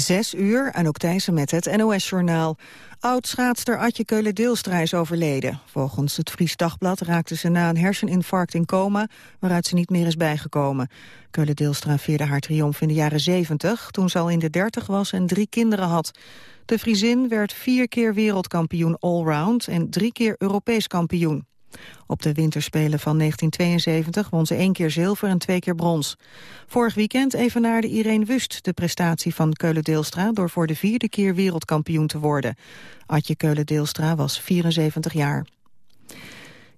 Zes uur, en ook Thijssen met het NOS-journaal. Oud-schaatster Atje Keulen-Deelstra is overleden. Volgens het Fries Dagblad raakte ze na een herseninfarct in coma... waaruit ze niet meer is bijgekomen. Keulen-Deelstra vierde haar triomf in de jaren 70... toen ze al in de 30 was en drie kinderen had. De Friesin werd vier keer wereldkampioen allround... en drie keer Europees kampioen. Op de winterspelen van 1972 won ze één keer zilver en twee keer brons. Vorig weekend evenaarde Irene Wust de prestatie van Keulen-Deelstra... door voor de vierde keer wereldkampioen te worden. Atje Keulen-Deelstra was 74 jaar.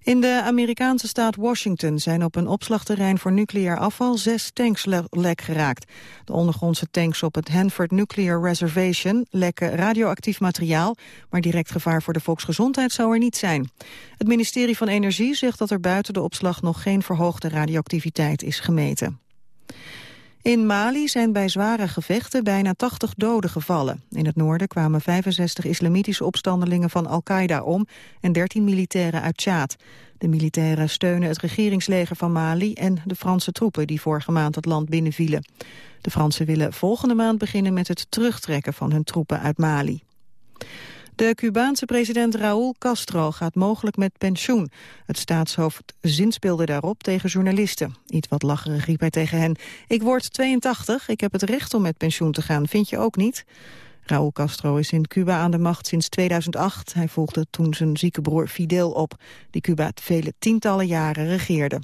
In de Amerikaanse staat Washington zijn op een opslagterrein voor nucleair afval zes tanks lek geraakt. De ondergrondse tanks op het Hanford Nuclear Reservation lekken radioactief materiaal, maar direct gevaar voor de volksgezondheid zou er niet zijn. Het ministerie van Energie zegt dat er buiten de opslag nog geen verhoogde radioactiviteit is gemeten. In Mali zijn bij zware gevechten bijna 80 doden gevallen. In het noorden kwamen 65 islamitische opstandelingen van Al-Qaeda om... en 13 militairen uit Tjaad. De militairen steunen het regeringsleger van Mali... en de Franse troepen die vorige maand het land binnenvielen. De Fransen willen volgende maand beginnen met het terugtrekken van hun troepen uit Mali. De Cubaanse president Raúl Castro gaat mogelijk met pensioen. Het staatshoofd zinspeelde daarop tegen journalisten. Iets wat lacherig riep hij tegen hen. Ik word 82, ik heb het recht om met pensioen te gaan, vind je ook niet? Raúl Castro is in Cuba aan de macht sinds 2008. Hij volgde toen zijn zieke broer Fidel op, die Cuba vele tientallen jaren regeerde.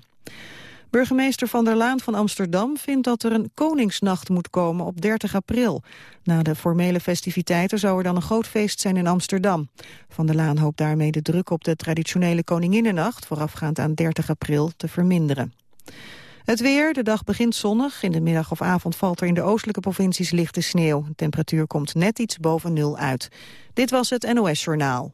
Burgemeester Van der Laan van Amsterdam vindt dat er een Koningsnacht moet komen op 30 april. Na de formele festiviteiten zou er dan een groot feest zijn in Amsterdam. Van der Laan hoopt daarmee de druk op de traditionele Koninginnennacht, voorafgaand aan 30 april, te verminderen. Het weer, de dag begint zonnig. In de middag of avond valt er in de oostelijke provincies lichte sneeuw. De temperatuur komt net iets boven nul uit. Dit was het NOS Journaal.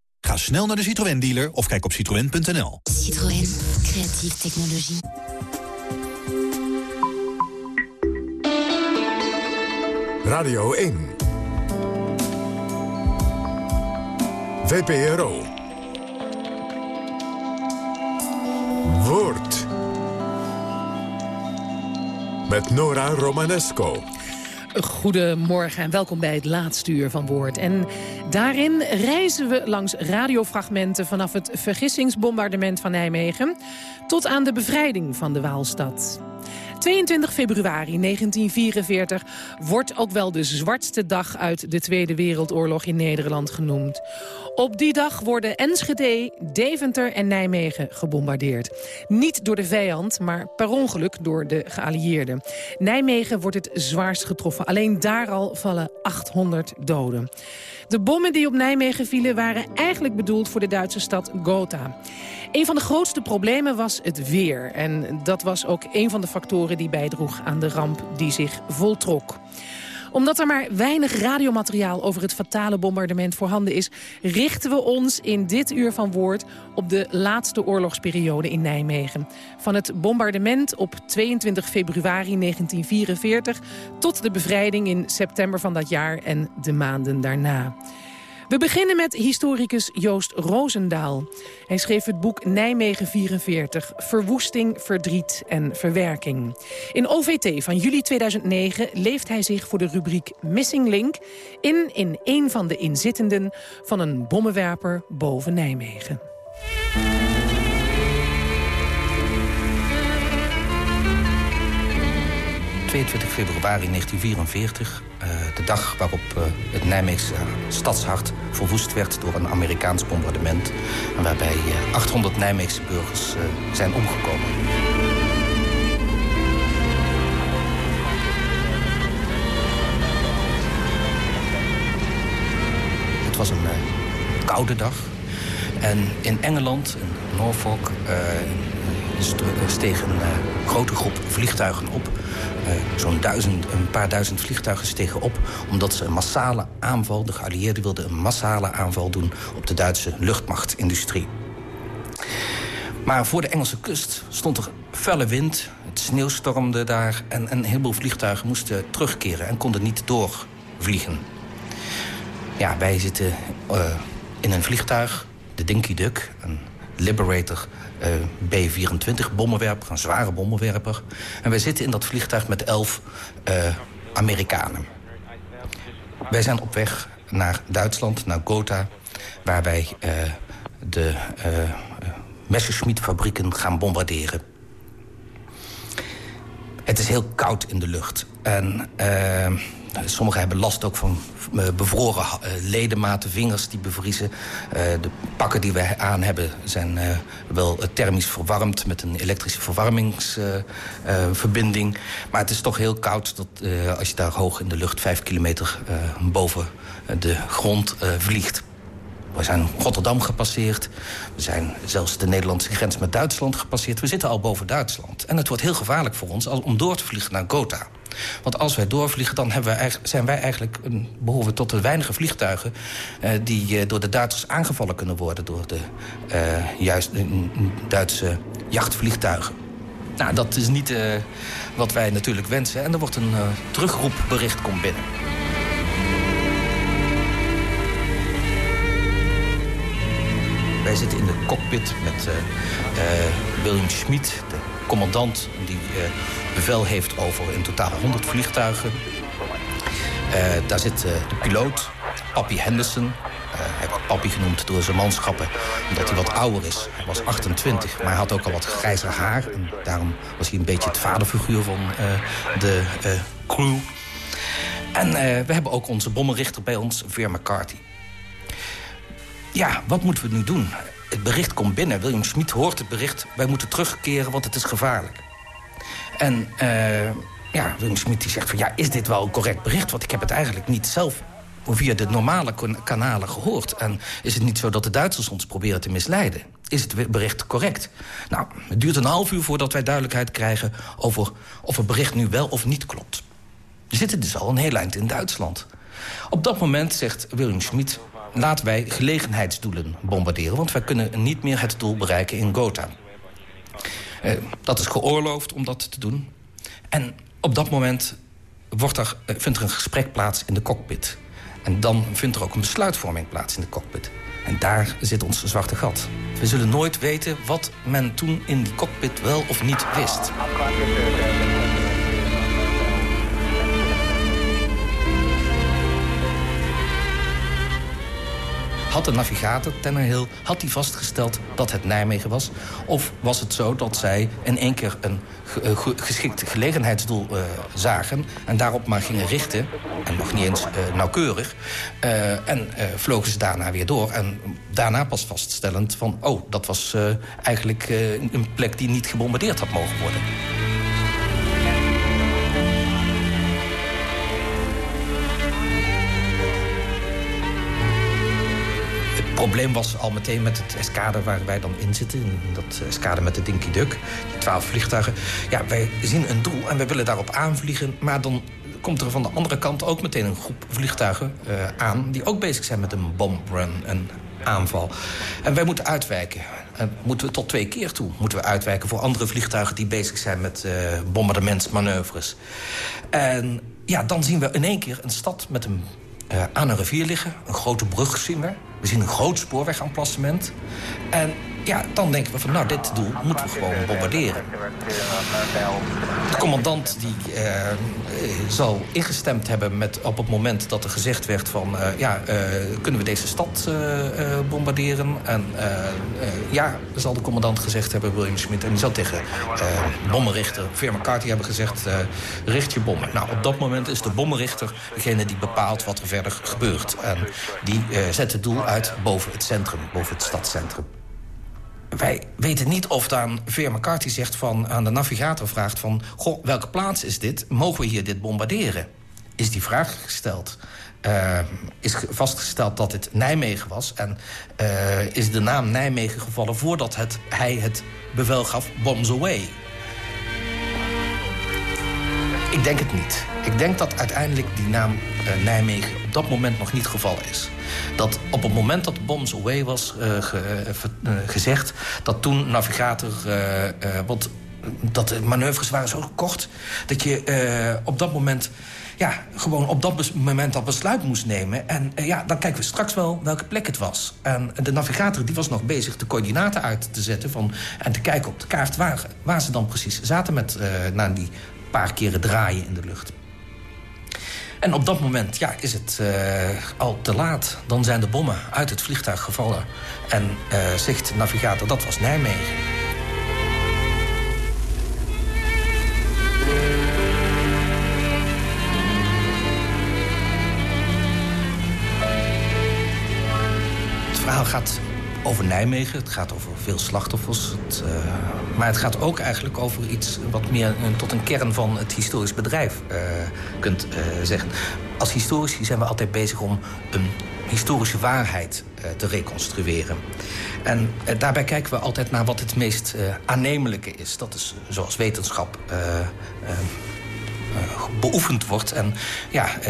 Ga snel naar de Citroën dealer of kijk op citroën.nl. Citroën, creatieve technologie. Radio 1. VPRO. Woord. Met Nora Romanesco. Goedemorgen en welkom bij het laatste uur van Woord. En daarin reizen we langs radiofragmenten vanaf het vergissingsbombardement van Nijmegen... tot aan de bevrijding van de Waalstad. 22 februari 1944 wordt ook wel de zwartste dag uit de Tweede Wereldoorlog in Nederland genoemd. Op die dag worden Enschede, Deventer en Nijmegen gebombardeerd. Niet door de vijand, maar per ongeluk door de geallieerden. Nijmegen wordt het zwaarst getroffen. Alleen daar al vallen 800 doden. De bommen die op Nijmegen vielen waren eigenlijk bedoeld voor de Duitse stad Gotha. Een van de grootste problemen was het weer. En dat was ook een van de factoren die bijdroeg aan de ramp die zich voltrok omdat er maar weinig radiomateriaal over het fatale bombardement voorhanden is... richten we ons in dit uur van woord op de laatste oorlogsperiode in Nijmegen. Van het bombardement op 22 februari 1944 tot de bevrijding in september van dat jaar en de maanden daarna. We beginnen met historicus Joost Roosendaal. Hij schreef het boek Nijmegen 44, Verwoesting, Verdriet en Verwerking. In OVT van juli 2009 leeft hij zich voor de rubriek Missing Link... in in een van de inzittenden van een bommenwerper boven Nijmegen. 22 februari 1944. de dag waarop het Nijmeegse stadshart verwoest werd door een Amerikaans bombardement. En waarbij 800 Nijmeegse burgers zijn omgekomen. Het was een koude dag. En in Engeland, in Norfolk, steeg een grote groep vliegtuigen op. Zo'n duizend, een paar duizend vliegtuigen stegen op... omdat ze een massale aanval, de geallieerden wilden een massale aanval doen... op de Duitse luchtmachtindustrie. Maar voor de Engelse kust stond er felle wind, het sneeuwstormde daar... en een heleboel vliegtuigen moesten terugkeren en konden niet doorvliegen. Ja, wij zitten in een vliegtuig, de Dinky Duck, een Liberator uh, B-24 bommenwerper, een zware bommenwerper. En wij zitten in dat vliegtuig met elf uh, Amerikanen. Wij zijn op weg naar Duitsland, naar Gotha... waar wij uh, de Messerschmitt-fabrieken gaan bombarderen. Het is heel koud in de lucht. En Sommigen hebben last ook van eh, bevroren eh, ledematen, vingers die bevriezen. Eh, de pakken die we aan hebben zijn wel thermisch verwarmd... met een elektrische verwarmingsverbinding. maar het is toch heel koud dat, als je daar hoog in de lucht... vijf kilometer boven de grond vliegt. We zijn Rotterdam gepasseerd. We zijn zelfs de Nederlandse grens met Duitsland gepasseerd. We zitten al boven Duitsland. En het wordt heel gevaarlijk voor ons om door te vliegen naar Gotha. Want als wij doorvliegen, dan hebben wij, zijn wij eigenlijk... Een, tot de weinige vliegtuigen... Uh, die uh, door de Duitsers aangevallen kunnen worden... door de uh, juist, Duitse jachtvliegtuigen. Nou, dat is niet wat wij natuurlijk wensen. En er wordt een terugroepbericht komt binnen. Wij zitten in de cockpit met William Schmid, commandant die uh, bevel heeft over in totaal 100 vliegtuigen. Uh, daar zit uh, de piloot, Papi Henderson. hij wordt Papi genoemd door zijn manschappen, omdat hij wat ouder is. Hij was 28, maar hij had ook al wat grijzer haar. En daarom was hij een beetje het vaderfiguur van de crew. En we hebben ook onze bommenrichter bij ons, Veer McCarthy. Ja, wat moeten we nu doen? Het bericht komt binnen. William Smit hoort het bericht. Wij moeten terugkeren, want het is gevaarlijk. En uh, ja, Smit die zegt van... ja, is dit wel een correct bericht? Want ik heb het eigenlijk niet zelf via de normale kanalen gehoord. En is het niet zo dat de Duitsers ons proberen te misleiden? Is het bericht correct? Nou, het duurt een half uur voordat wij duidelijkheid krijgen... over of het bericht nu wel of niet klopt. We zitten dus al een heel eind in Duitsland. Op dat moment zegt William Schmid laten wij gelegenheidsdoelen bombarderen... want wij kunnen niet meer het doel bereiken in Gotha. Uh, dat is geoorloofd om dat te doen. En op dat moment wordt er, uh, vindt er een gesprek plaats in de cockpit. En dan vindt er ook een besluitvorming plaats in de cockpit. En daar zit ons zwarte gat. We zullen nooit weten wat men toen in die cockpit wel of niet wist. Had de navigator Tennerhill had hij vastgesteld dat het Nijmegen was? Of was het zo dat zij in één keer een eh, geschikt gelegenheidsdoel uh, zagen... en daarop maar gingen richten, en nog niet eens uh, nauwkeurig... En vlogen ze daarna weer door. En daarna pas vaststellend van... oh, dat was eigenlijk een plek die niet gebombardeerd had mogen worden. Probleem was al meteen met het eskader waar wij dan in zitten. Dat eskader met de Dinky Duck, die twaalf vliegtuigen. Ja, wij zien een doel en wij willen daarop aanvliegen. Maar dan komt er van de andere kant ook meteen een groep vliegtuigen uh, aan... die ook bezig zijn met een bombrun, een aanval. En wij moeten uitwijken. En moeten we tot twee keer toe moeten we uitwijken voor andere vliegtuigen... die bezig zijn met uh, bombardementsmanoeuvres. En ja, dan zien we in één keer een stad met een, uh, aan een rivier liggen. Een grote brug zien we. We zien een groot spoorwegaanplacement. En ja, dan denken we van, nou, dit doel moeten we gewoon bombarderen. De commandant die uh, zal ingestemd hebben met op het moment dat er gezegd werd van... Uh, ja, uh, kunnen we deze stad bombarderen? En ja, zal de commandant gezegd hebben, William Smith. En die zal tegen bommenrichter Veer McCarthy hebben gezegd... richt je bommen. Nou, op dat moment is de bommenrichter degene die bepaalt wat er verder gebeurt. En die zet het doel uit boven het centrum, boven het stadscentrum wij weten niet of dan Veer McCarthy zegt van, aan de navigator vraagt van... goh, welke plaats is dit? Mogen we hier dit bombarderen? Is die vraag gesteld? Uh, is vastgesteld dat het Nijmegen was. En uh, is de naam Nijmegen gevallen voordat het, hij het bevel gaf... bombs away. Ik denk het niet. Ik denk dat uiteindelijk die naam uh, Nijmegen op dat moment nog niet gevallen is. Dat op het moment dat Bombs Away was uh, ge, uh, gezegd... dat toen navigator... want dat de manoeuvres waren zo kort... dat je op dat moment ja, gewoon op dat moment dat besluit moest nemen. En ja, dan kijken we straks wel welke plek het was. En de navigator die was nog bezig de coördinaten uit te zetten... Van, en te kijken op de kaart waar, waar ze dan precies zaten... met uh, na die paar keren draaien in de lucht. En op dat moment ja, is het uh, al te laat. Dan zijn de bommen uit het vliegtuig gevallen. En uh, zegt navigator, dat was Nijmegen. Het verhaal gaat over Nijmegen. Het gaat over veel slachtoffers. Het, uh, maar het gaat ook eigenlijk over iets wat meer tot een kern van het historisch bedrijf uh, kunt zeggen. Als historici zijn we altijd bezig om een historische waarheid te reconstrueren. En daarbij kijken we altijd naar wat het meest aannemelijke is. Dat is zoals wetenschap beoefend wordt. En ja, uh,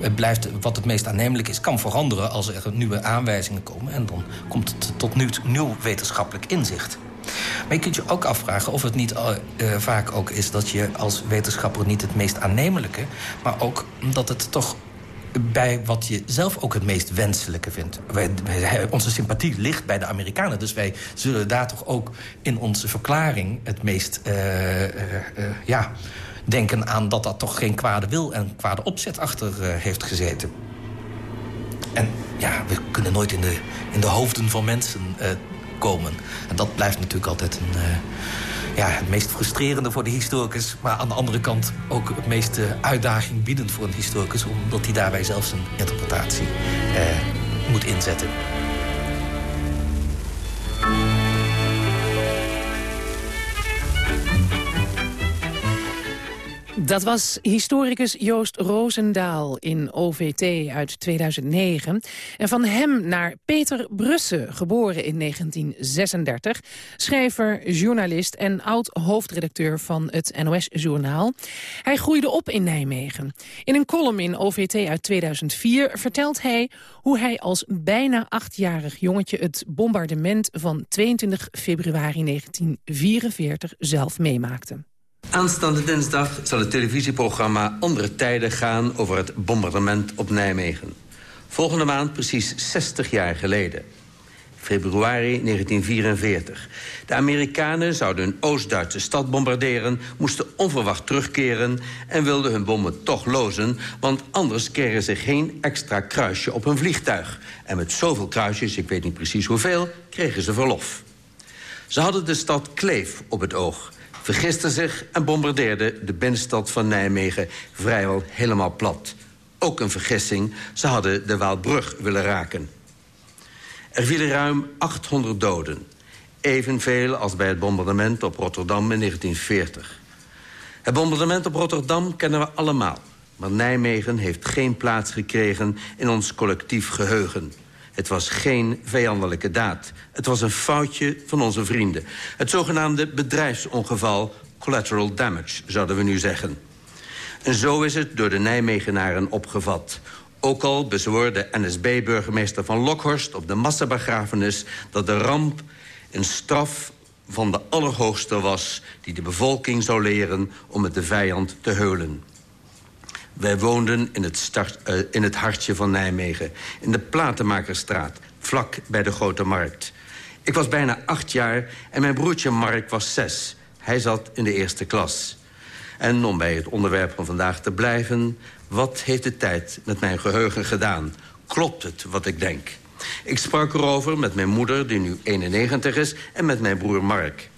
het blijft wat het meest aannemelijk is, kan veranderen als er nieuwe aanwijzingen komen. En dan komt het tot nu, nieuw wetenschappelijk inzicht. Maar je kunt je ook afvragen of het niet uh, vaak ook is dat je als wetenschapper niet het meest aannemelijke, maar ook dat het toch bij wat je zelf ook het meest wenselijke vindt. Wij, wij, onze sympathie ligt bij de Amerikanen. Dus wij zullen daar toch ook in onze verklaring het meest... Ja, denken aan dat dat toch geen kwade wil en kwade opzet achter uh, heeft gezeten. En ja, we kunnen nooit in de, in de hoofden van mensen uh, komen. En dat blijft natuurlijk altijd een, uh, ja, het meest frustrerende voor de historicus... maar aan de andere kant ook het meest uitdaging biedend voor een historicus... omdat hij daarbij zelfs een interpretatie moet inzetten. Dat was historicus Joost Roosendaal in OVT uit 2009. En van hem naar Peter Brusse, geboren in 1936. Schrijver, journalist en oud-hoofdredacteur van het NOS-journaal. Hij groeide op in Nijmegen. In een column in OVT uit 2004 vertelt hij hoe hij als bijna achtjarig jongetje... het bombardement van 22 februari 1944 zelf meemaakte. Aanstaande dinsdag zal het televisieprogramma Andere Tijden gaan... over het bombardement op Nijmegen. Volgende maand precies 60 jaar geleden. Februari 1944. De Amerikanen zouden een Oost-Duitse stad bombarderen... moesten onverwacht terugkeren en wilden hun bommen toch lozen... want anders kregen ze geen extra kruisje op hun vliegtuig. En met zoveel kruisjes, ik weet niet precies hoeveel, kregen ze verlof. Ze hadden de stad Kleef op het oog vergiste zich en bombardeerde de binnenstad van Nijmegen vrijwel helemaal plat. Ook een vergissing, ze hadden de Waalbrug willen raken. Er vielen ruim 800 doden. Evenveel als bij het bombardement op Rotterdam in 1940. Het bombardement op Rotterdam kennen we allemaal. Maar Nijmegen heeft geen plaats gekregen in ons collectief geheugen. Het was geen vijandelijke daad. Het was een foutje van onze vrienden. Het zogenaamde bedrijfsongeval, collateral damage, zouden we nu zeggen. En zo is het door de Nijmegenaren opgevat. Ook al bezwoer de NSB-burgemeester van Lokhorst op de massabegrafenis... dat de ramp een straf van de allerhoogste was... die de bevolking zou leren om met de vijand te heulen. Wij woonden in het, start, uh, in het hartje van Nijmegen, in de Platenmakerstraat, vlak bij de Grote Markt. Ik was bijna acht jaar en mijn broertje Mark was zes. Hij zat in de eerste klas. En om bij het onderwerp van vandaag te blijven... wat heeft de tijd met mijn geheugen gedaan? Klopt het wat ik denk? Ik sprak erover met mijn moeder, die nu 91 is... en met mijn broer Mark.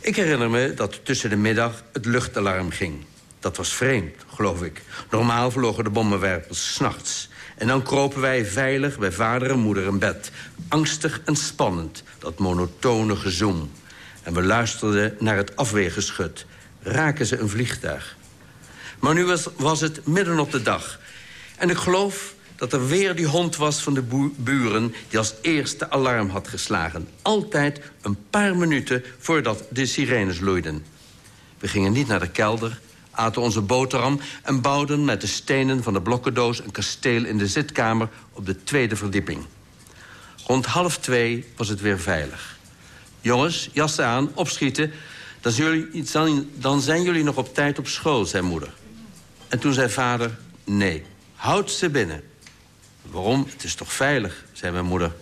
Ik herinner me dat tussen de middag het luchtalarm ging. Dat was vreemd, geloof ik. Normaal vlogen de bommenwerpers s'nachts. En dan kropen wij veilig bij vader en moeder in bed. Angstig en spannend, dat monotone gezoem. En we luisterden naar het afweergeschut. Raken ze een vliegtuig? Maar nu was, was het midden op de dag. En ik geloof dat er weer die hond was van de buren... die als eerste alarm had geslagen. Altijd een paar minuten voordat de sirenes loeiden. We gingen niet naar de kelder, aten onze boterham... en bouwden met de stenen van de blokkendoos een kasteel in de zitkamer... op de tweede verdieping. Rond half twee was het weer veilig. Jongens, jassen aan, opschieten. Dan, jullie, dan zijn jullie nog op tijd op school, zei moeder. En toen zei vader, nee, houd ze binnen. Waarom? Het is toch veilig, zei mijn moeder.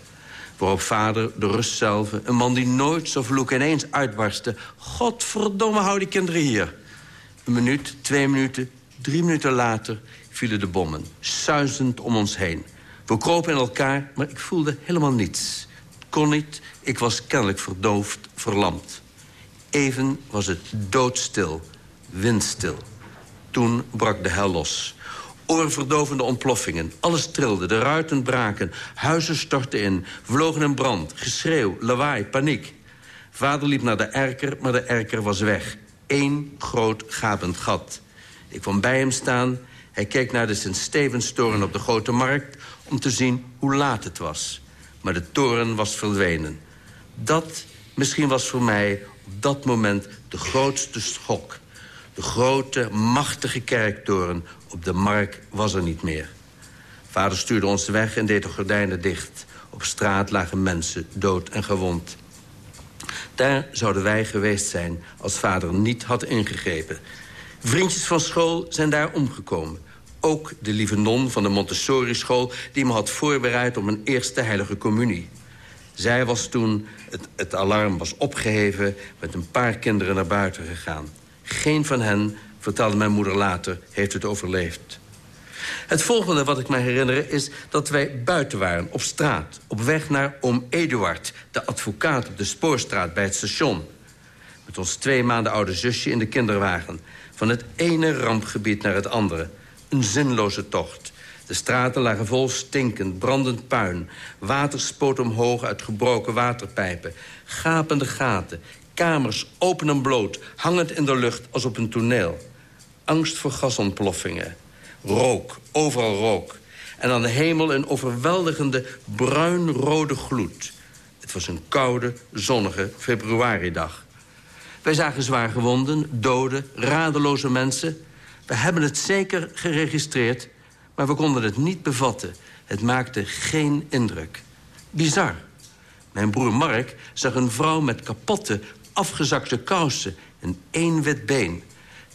Waarop vader, de rust zelf, een man die nooit zo vloek ineens uitbarstte... Godverdomme, hou die kinderen hier. Een minuut, twee minuten, drie minuten later vielen de bommen. Suizend om ons heen. We kropen in elkaar, maar ik voelde helemaal niets. Kon niet, ik was kennelijk verdoofd, verlamd. Even was het doodstil, windstil. Toen brak de hel los. Oorverdovende ontploffingen. Alles trilde, de ruiten braken. Huizen stortten in, vlogen in brand. Geschreeuw, lawaai, paniek. Vader liep naar de erker, maar de erker was weg. Eén groot gapend gat. Ik kwam bij hem staan. Hij keek naar de Sint-Stevenstoren op de Grote Markt... om te zien hoe laat het was. Maar de toren was verdwenen. Dat misschien was voor mij op dat moment de grootste schok. De grote, machtige kerktoren op de markt was er niet meer. Vader stuurde ons weg en deed de gordijnen dicht. Op straat lagen mensen, dood en gewond. Daar zouden wij geweest zijn als vader niet had ingegrepen. Vriendjes van school zijn daar omgekomen. Ook de lieve non van de Montessori-school... die me had voorbereid op mijn eerste heilige communie. Zij was toen, het, het alarm was opgeheven... met een paar kinderen naar buiten gegaan. Geen van hen, vertelde mijn moeder later, heeft het overleefd. Het volgende wat ik me herinner is dat wij buiten waren, op straat... op weg naar oom Eduard, de advocaat op de spoorstraat bij het station. Met ons twee maanden oude zusje in de kinderwagen. Van het ene rampgebied naar het andere. Een zinloze tocht. De straten lagen vol stinkend, brandend puin. Water spoot omhoog uit gebroken waterpijpen. Gapende gaten, kamers open en bloot... hangend in de lucht als op een toneel. Angst voor gasontploffingen. Rook, overal rook. En aan de hemel een overweldigende bruinrode gloed. Het was een koude, zonnige februaridag. Wij zagen zwaar gewonden, doden, radeloze mensen. We hebben het zeker geregistreerd, maar we konden het niet bevatten. Het maakte geen indruk. Bizar. Mijn broer Mark zag een vrouw met kapotte, afgezakte kousen en één wit been.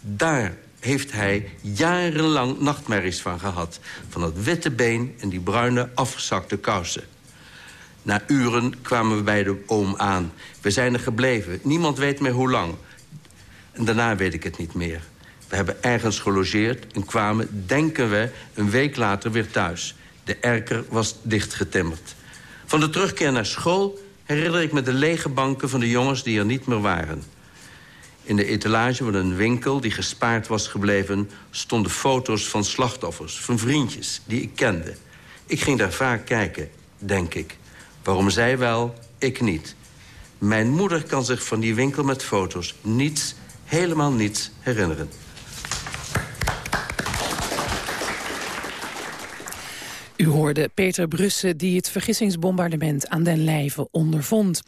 Daar heeft hij jarenlang nachtmerries van gehad. Van dat witte been en die bruine afgezakte kousen. Na uren kwamen we bij de oom aan. We zijn er gebleven. Niemand weet meer hoe lang. En daarna weet ik het niet meer. We hebben ergens gelogeerd en kwamen, denken we, een week later weer thuis. De erker was dichtgetimmerd. Van de terugkeer naar school herinner ik me de lege banken van de jongens die er niet meer waren. In de etalage van een winkel die gespaard was gebleven... stonden foto's van slachtoffers, van vriendjes die ik kende. Ik ging daar vaak kijken, denk ik. Waarom zij wel, ik niet. Mijn moeder kan zich van die winkel met foto's niets, helemaal niets herinneren. U hoorde Peter Brussen die het vergissingsbombardement aan den lijve ondervond.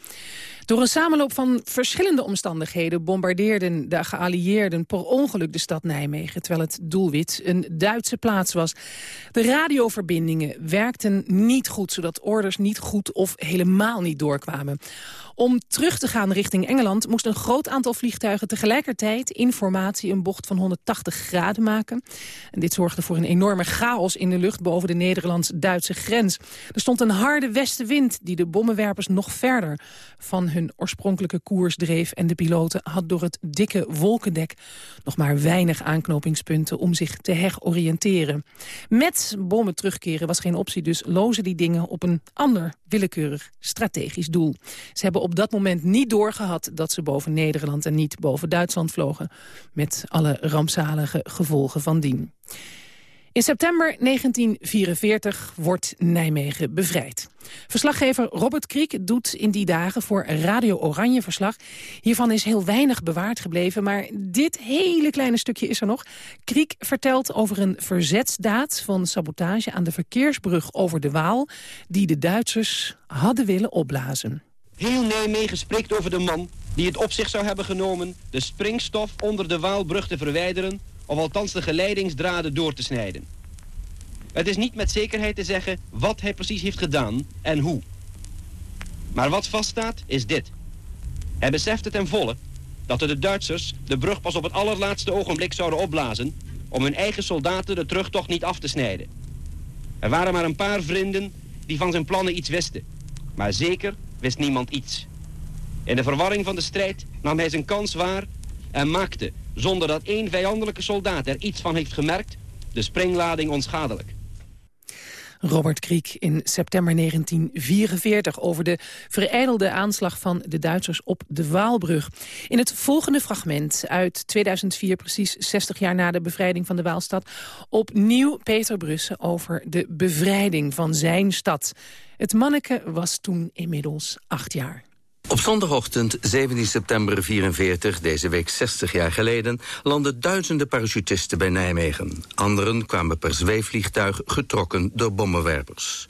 Door een samenloop van verschillende omstandigheden bombardeerden de geallieerden per ongeluk de stad Nijmegen, terwijl het doelwit een Duitse plaats was. De radioverbindingen werkten niet goed, zodat orders niet goed of helemaal niet doorkwamen. Om terug te gaan richting Engeland moest een groot aantal vliegtuigen tegelijkertijd informatie een bocht van 180 graden maken. En dit zorgde voor een enorme chaos in de lucht boven de Nederlands-Duitse grens. Er stond een harde westenwind die de bommenwerpers nog verder van hun oorspronkelijke koers dreef en de piloten had door het dikke wolkendek nog maar weinig aanknopingspunten om zich te heroriënteren. Met bommen terugkeren was geen optie, dus lozen die dingen op een ander willekeurig strategisch doel. Ze hebben op dat moment niet doorgehad dat ze boven Nederland en niet boven Duitsland vlogen. Met alle rampzalige gevolgen van dien. In september 1944 wordt Nijmegen bevrijd. Verslaggever Robert Kriek doet in die dagen voor Radio Oranje verslag. Hiervan is heel weinig bewaard gebleven, maar dit hele kleine stukje is er nog. Kriek vertelt over een verzetsdaad van sabotage aan de verkeersbrug over de Waal... die de Duitsers hadden willen opblazen. Heel Nijmegen spreekt over de man die het op zich zou hebben genomen... de springstof onder de Waalbrug te verwijderen... of althans de geleidingsdraden door te snijden. Het is niet met zekerheid te zeggen wat hij precies heeft gedaan en hoe. Maar wat vaststaat is dit. Hij besefte ten volle dat de Duitsers de brug pas op het allerlaatste ogenblik zouden opblazen... om hun eigen soldaten de terugtocht niet af te snijden. Er waren maar een paar vrienden die van zijn plannen iets wisten. Maar zeker wist niemand iets. In de verwarring van de strijd nam hij zijn kans waar en maakte, zonder dat één vijandelijke soldaat er iets van heeft gemerkt, de springlading onschadelijk. Robert Kriek in september 1944 over de vereidelde aanslag van de Duitsers op de Waalbrug. In het volgende fragment uit 2004, precies 60 jaar na de bevrijding van de Waalstad, opnieuw Peter Brussen over de bevrijding van zijn stad. Het manneke was toen inmiddels acht jaar. Op zondagochtend 17 september 44, deze week 60 jaar geleden... landden duizenden parachutisten bij Nijmegen. Anderen kwamen per zweefvliegtuig getrokken door bommenwerpers.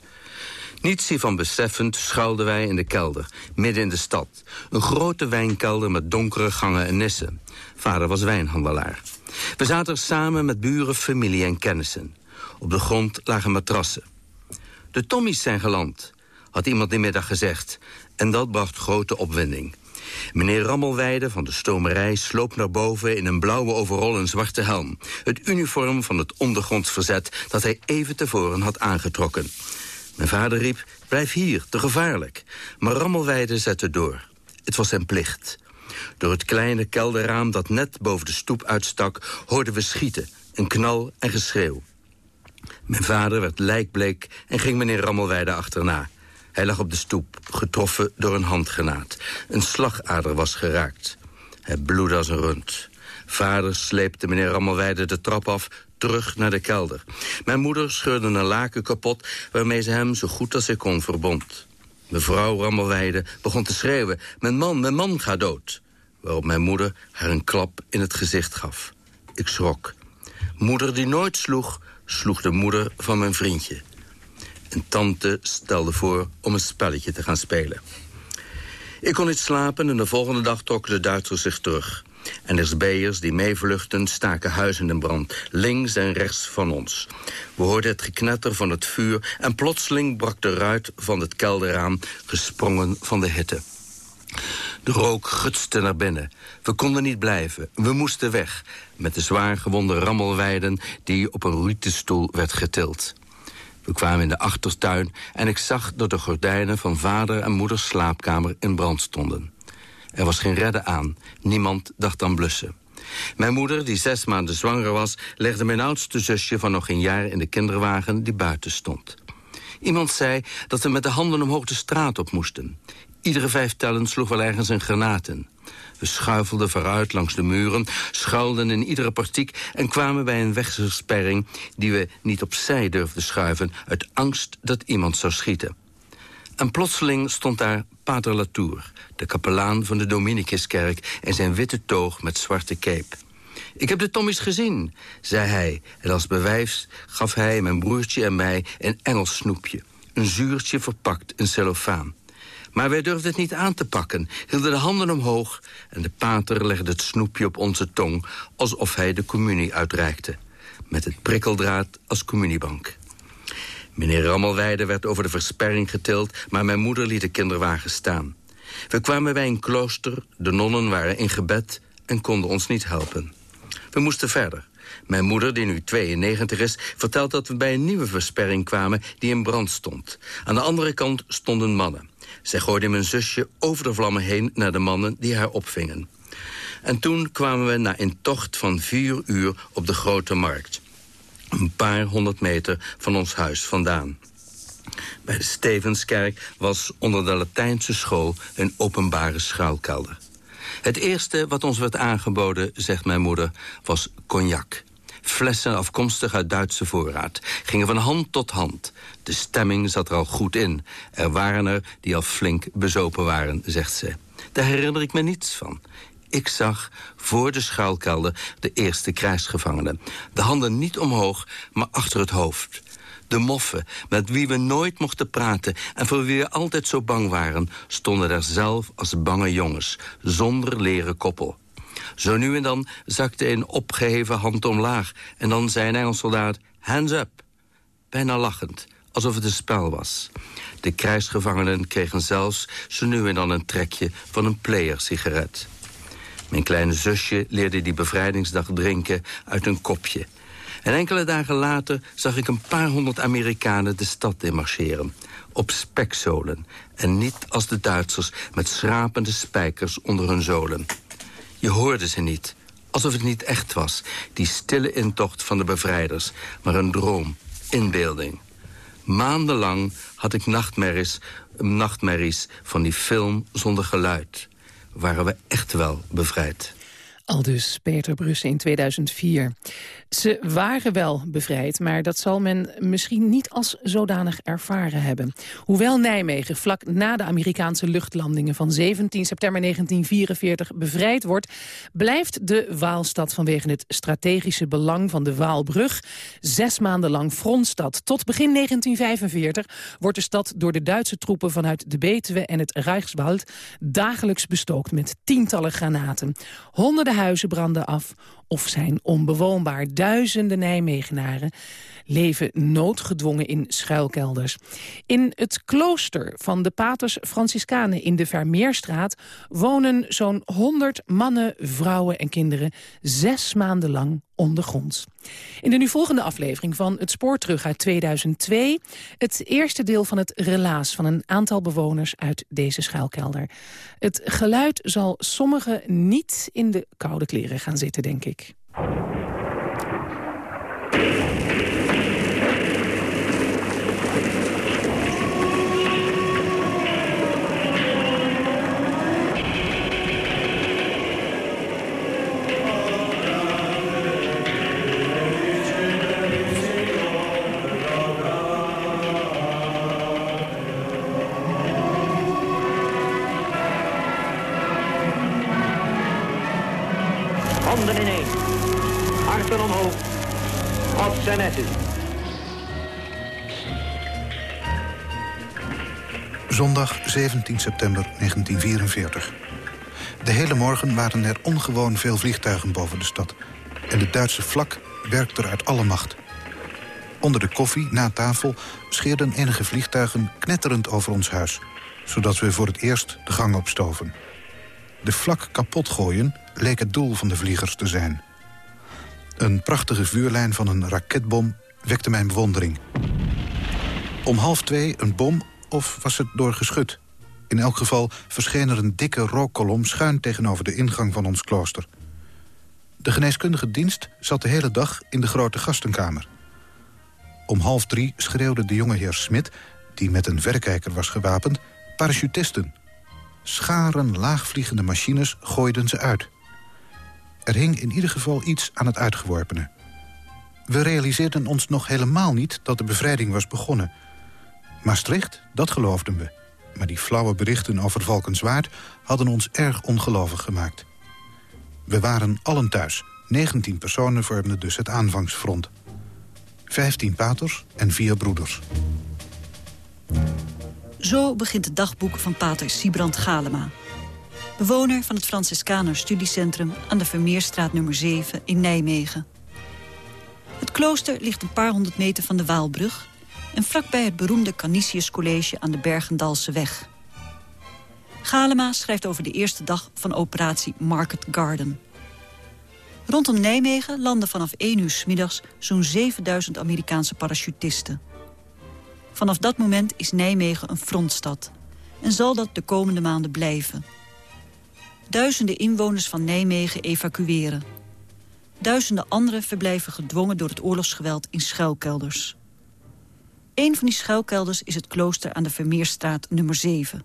Niets hiervan beseffend schuilden wij in de kelder, midden in de stad. Een grote wijnkelder met donkere gangen en nissen. Vader was wijnhandelaar. We zaten samen met buren, familie en kennissen. Op de grond lagen matrassen. De Tommies zijn geland, had iemand die middag gezegd. En dat bracht grote opwinding. Meneer Rammelweide van de stomerij sloop naar boven in een blauwe overrol en zwarte helm. Het uniform van het ondergrondsverzet dat hij even tevoren had aangetrokken. Mijn vader riep, blijf hier, te gevaarlijk. Maar Rammelweide zette door. Het was zijn plicht. Door het kleine kelderraam dat net boven de stoep uitstak... hoorden we schieten, een knal en geschreeuw. Mijn vader werd lijkbleek en ging meneer Rammelweide achterna. Hij lag op de stoep, getroffen door een handgenaad. Een slagader was geraakt. Hij bloedde als een rund. Vader sleepte meneer Rammelweide de trap af, terug naar de kelder. Mijn moeder scheurde een laken kapot... waarmee ze hem zo goed als zij kon verbond. Mevrouw Rammelweide begon te schreeuwen... mijn man, mijn man gaat dood. Waarop mijn moeder haar een klap in het gezicht gaf. Ik schrok. Moeder die nooit sloeg, sloeg de moeder van mijn vriendje. Een tante stelde voor om een spelletje te gaan spelen. Ik kon niet slapen en de volgende dag trokken de Duitsers zich terug. En de SB'ers die meevluchten staken huizen in brand, links en rechts van ons. We hoorden het geknetter van het vuur en plotseling brak de ruit van het kelderraam, gesprongen van de hitte. De rook gutste naar binnen. We konden niet blijven. We moesten weg. Met de zwaar gewonde rammelweiden die op een rieten stoel werd getild. We kwamen in de achtertuin en ik zag dat de gordijnen van vader en moeders slaapkamer in brand stonden. Er was geen redden aan. Niemand dacht aan blussen. Mijn moeder, die zes maanden zwanger was, legde mijn oudste zusje van nog een jaar in de kinderwagen die buiten stond. Iemand zei dat we met de handen omhoog de straat op moesten. Iedere vijf tellen sloeg wel ergens een granaat in. We schuifelden vooruit langs de muren, schuilden in iedere partiek... en kwamen bij een wegversperring die we niet opzij durfden schuiven... uit angst dat iemand zou schieten. En plotseling stond daar Pater Latour, de kapelaan van de Dominicuskerk... in zijn witte toog met zwarte cape. Ik heb de Tommies gezien, zei hij. En als bewijs gaf hij mijn broertje en mij een Engels snoepje. Een zuurtje verpakt in cellofaan. Maar wij durfden het niet aan te pakken, hielden de handen omhoog... en de pater legde het snoepje op onze tong... alsof hij de communie uitreikte. Met het prikkeldraad als communiebank. Meneer Rammelweide werd over de versperring getild... maar mijn moeder liet de kinderwagen staan. We kwamen bij een klooster, de nonnen waren in gebed... en konden ons niet helpen. We moesten verder. Mijn moeder, die nu 92 is, vertelt dat we bij een nieuwe versperring kwamen die in brand stond. Aan de andere kant stonden mannen. Zij gooide mijn zusje over de vlammen heen naar de mannen die haar opvingen. En toen kwamen we na een tocht van vier uur op de Grote Markt. Een paar honderd meter van ons huis vandaan. Bij de Stevenskerk was onder de Latijnse school een openbare schuilkelder. Het eerste wat ons werd aangeboden, zegt mijn moeder, was cognac. Flessen afkomstig uit Duitse voorraad gingen van hand tot hand. De stemming zat er al goed in. Er waren er die al flink bezopen waren, zegt ze. Daar herinner ik me niets van. Ik zag voor de schuilkelder de eerste krijgsgevangenen. De handen niet omhoog, maar achter het hoofd. De moffen, met wie we nooit mochten praten... en voor wie we altijd zo bang waren... stonden daar zelf als bange jongens, zonder leren koppel. Zo nu en dan zakte een opgeheven hand omlaag... en dan zei een Engels soldaat, hands up. Bijna lachend, alsof het een spel was. De krijgsgevangenen kregen zelfs zo nu en dan een trekje van een player-sigaret. Mijn kleine zusje leerde die bevrijdingsdag drinken uit een kopje. En enkele dagen later zag ik een paar honderd Amerikanen de stad inmarcheren. Op spekzolen. En niet als de Duitsers met schrapende spijkers onder hun zolen. Je hoorde ze niet. Alsof het niet echt was. Die stille intocht van de bevrijders. Maar een droom. Inbeelding. Maandenlang had ik nachtmerries, nachtmerries van die film zonder geluid. Waren we echt wel bevrijd. Aldus Peter Brussen in 2004. Ze waren wel bevrijd, maar dat zal men misschien niet als zodanig ervaren hebben. Hoewel Nijmegen vlak na de Amerikaanse luchtlandingen van 17 september 1944 bevrijd wordt, blijft de Waalstad vanwege het strategische belang van de Waalbrug zes maanden lang frontstad. Tot begin 1945 wordt de stad door de Duitse troepen vanuit de Betuwe en het Reichswald dagelijks bestookt met tientallen granaten. Honderden huizen branden af of zijn onbewoonbaar. Duizenden Nijmegenaren leven noodgedwongen in schuilkelders. In het klooster van de paters Franciscanen in de Vermeerstraat... wonen zo'n 100 mannen, vrouwen en kinderen zes maanden lang ondergronds. In de nu volgende aflevering van Het Spoor terug uit 2002... het eerste deel van het relaas van een aantal bewoners uit deze schuilkelder. Het geluid zal sommigen niet in de koude kleren gaan zitten, denk ik. Zondag 17 september 1944. De hele morgen waren er ongewoon veel vliegtuigen boven de stad. En de Duitse vlak werkte er uit alle macht. Onder de koffie, na tafel, scheerden enige vliegtuigen knetterend over ons huis. Zodat we voor het eerst de gang opstoven. De vlak kapot gooien leek het doel van de vliegers te zijn. Een prachtige vuurlijn van een raketbom wekte mijn bewondering. Om half twee een bom of was het door geschut? In elk geval verscheen er een dikke rookkolom schuin tegenover de ingang van ons klooster. De geneeskundige dienst zat de hele dag in de grote gastenkamer. Om half drie schreeuwde de jonge heer Smit, die met een verrekijker was gewapend, parachutisten. Scharen laagvliegende machines gooiden ze uit. Er hing in ieder geval iets aan het uitgeworpene. We realiseerden ons nog helemaal niet dat de bevrijding was begonnen. Maastricht, dat geloofden we. Maar die flauwe berichten over Valkenswaard hadden ons erg ongelovig gemaakt. We waren allen thuis. 19 personen vormden dus het Zo begint het dagboek van pater Sibrand Galema. Bewoner van het Franciscaner Studiecentrum aan de Vermeerstraat nummer 7 in Nijmegen. Het klooster ligt een paar honderd meter van de Waalbrug... en vlakbij het beroemde Canisius College aan de Bergendalse weg. Galema schrijft over de eerste dag van operatie Market Garden. Rondom Nijmegen landen vanaf 1 uur s middags zo'n 7000 Amerikaanse parachutisten. Vanaf dat moment is Nijmegen een frontstad en zal dat de komende maanden blijven. Duizenden inwoners van Nijmegen evacueren. Duizenden anderen verblijven gedwongen door het oorlogsgeweld in schuilkelders. Een van die schuilkelders is het klooster aan de Vermeerstraat nummer 7.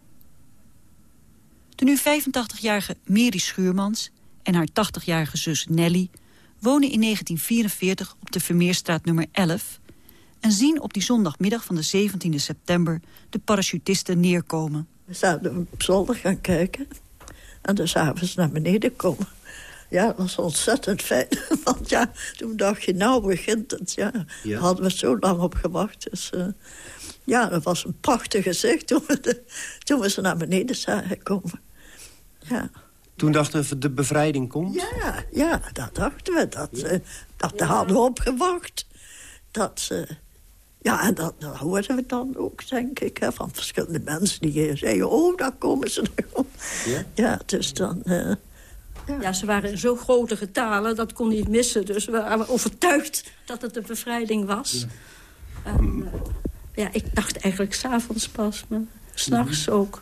De nu 85-jarige Mary Schuurmans en haar 80-jarige zus Nelly... wonen in 1944 op de Vermeerstraat nummer 11... en zien op die zondagmiddag van de 17e september de parachutisten neerkomen. We zouden op zolder gaan kijken en dus avonds naar beneden komen. Ja, dat was ontzettend fijn. Want ja, toen dacht je, nou begint het. Ja, Daar hadden we zo lang op gewacht. Dus uh, ja, dat was een prachtig gezicht toen we, de, toen we ze naar beneden zagen komen. Ja. Toen dachten we, de bevrijding komt? Ja, ja dat dachten we. Dat, uh, dat hadden we op gewacht. Dat ze... Ja, en dat, dat hoorden we dan ook, denk ik, hè, van verschillende mensen die zeiden... oh, daar komen ze. Daar Ja? ja, dus dan... Uh, ja. ja. ze waren in zo grote getalen, dat kon niet missen. Dus we waren overtuigd dat het de bevrijding was. Ja, en, uh, ja ik dacht eigenlijk s'avonds pas, maar s'nachts -hmm. ook.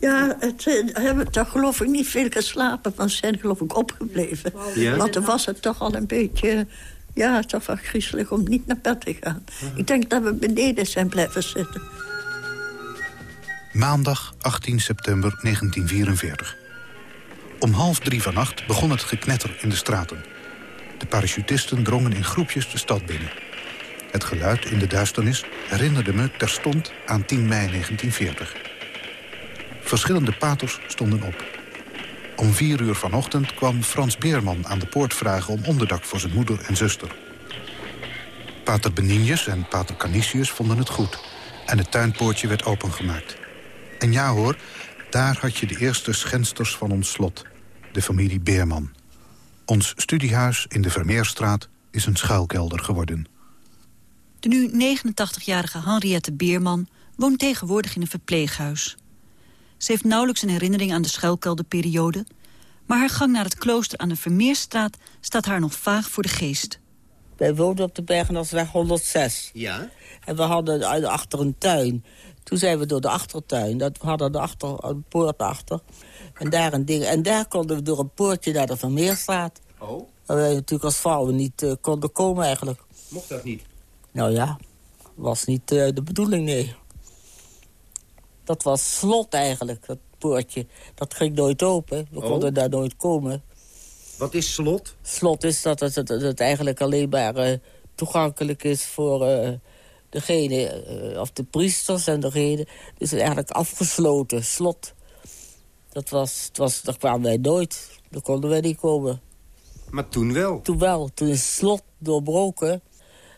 Ja, het, hebben toch geloof ik niet veel geslapen. Want ze zijn geloof ik opgebleven. Ja? Want dan was het toch al een beetje... Ja, toch wel griezelig om niet naar bed te gaan. -huh. Ik denk dat we beneden zijn blijven zitten. Maandag 18 september 1944. Om half drie vannacht begon het geknetter in de straten. De parachutisten drongen in groepjes de stad binnen. Het geluid in de duisternis herinnerde me terstond aan 10 mei 1940. Verschillende paters stonden op. Om vier uur vanochtend kwam Frans Beerman aan de poort vragen... om onderdak voor zijn moeder en zuster. Pater Beninius en pater Canisius vonden het goed... en het tuinpoortje werd opengemaakt. En ja hoor, daar had je de eerste schensters van ons slot. De familie Beerman. Ons studiehuis in de Vermeerstraat is een schuilkelder geworden. De nu 89-jarige Henriette Beerman woont tegenwoordig in een verpleeghuis. Ze heeft nauwelijks een herinnering aan de schuilkelderperiode... maar haar gang naar het klooster aan de Vermeerstraat staat haar nog vaag voor de geest. Wij woonden op de Bergenasweg 106. Ja? En we hadden achter een tuin. Toen zijn we door de achtertuin. Dat, we hadden de achter, een poort achter. En daar, een ding, en daar konden we door een poortje naar de Vermeerstraat. Oh? Waar wij natuurlijk als vrouwen niet uh, konden komen eigenlijk. Mocht dat niet? Nou ja, was niet uh, de bedoeling, nee. Dat was slot eigenlijk, dat poortje. Dat ging nooit open. We oh. konden daar nooit komen. Wat is slot? Slot is dat het, het, het eigenlijk alleen maar uh, toegankelijk is voor uh, degene... Uh, of de priesters en degene. Dus eigenlijk afgesloten, slot. Dat was, het was, daar kwamen wij nooit. Daar konden wij niet komen. Maar toen wel? Toen wel. Toen is het slot doorbroken.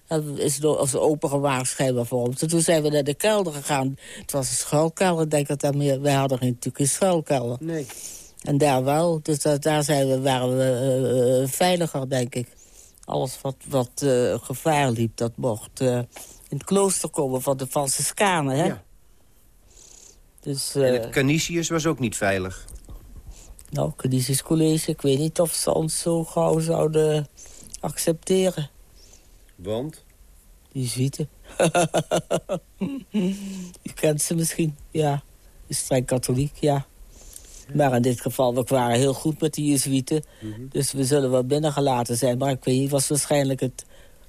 En is door, als open gemaakt schijnbaar voor ons. En toen zijn we naar de kelder gegaan. Het was een schuilkelder, denk ik dat meer. Wij hadden geen, natuurlijk geen schuilkelder. Nee. En daar wel. Dus dat, daar zijn we, waren we uh, veiliger, denk ik. Alles wat, wat uh, gevaar liep, dat mocht uh, in het klooster komen van de Franciscanen, hè? Ja. Dus, en het Canisius was ook niet veilig? Nou, Canisius College, ik weet niet of ze ons zo gauw zouden accepteren. Want? Die Zwieten. Je kent ze misschien, ja. Is streng katholiek, ja. Maar in dit geval, we waren heel goed met die Jezuïeten. Mm -hmm. Dus we zullen wel binnengelaten zijn. Maar ik weet niet, was waarschijnlijk het,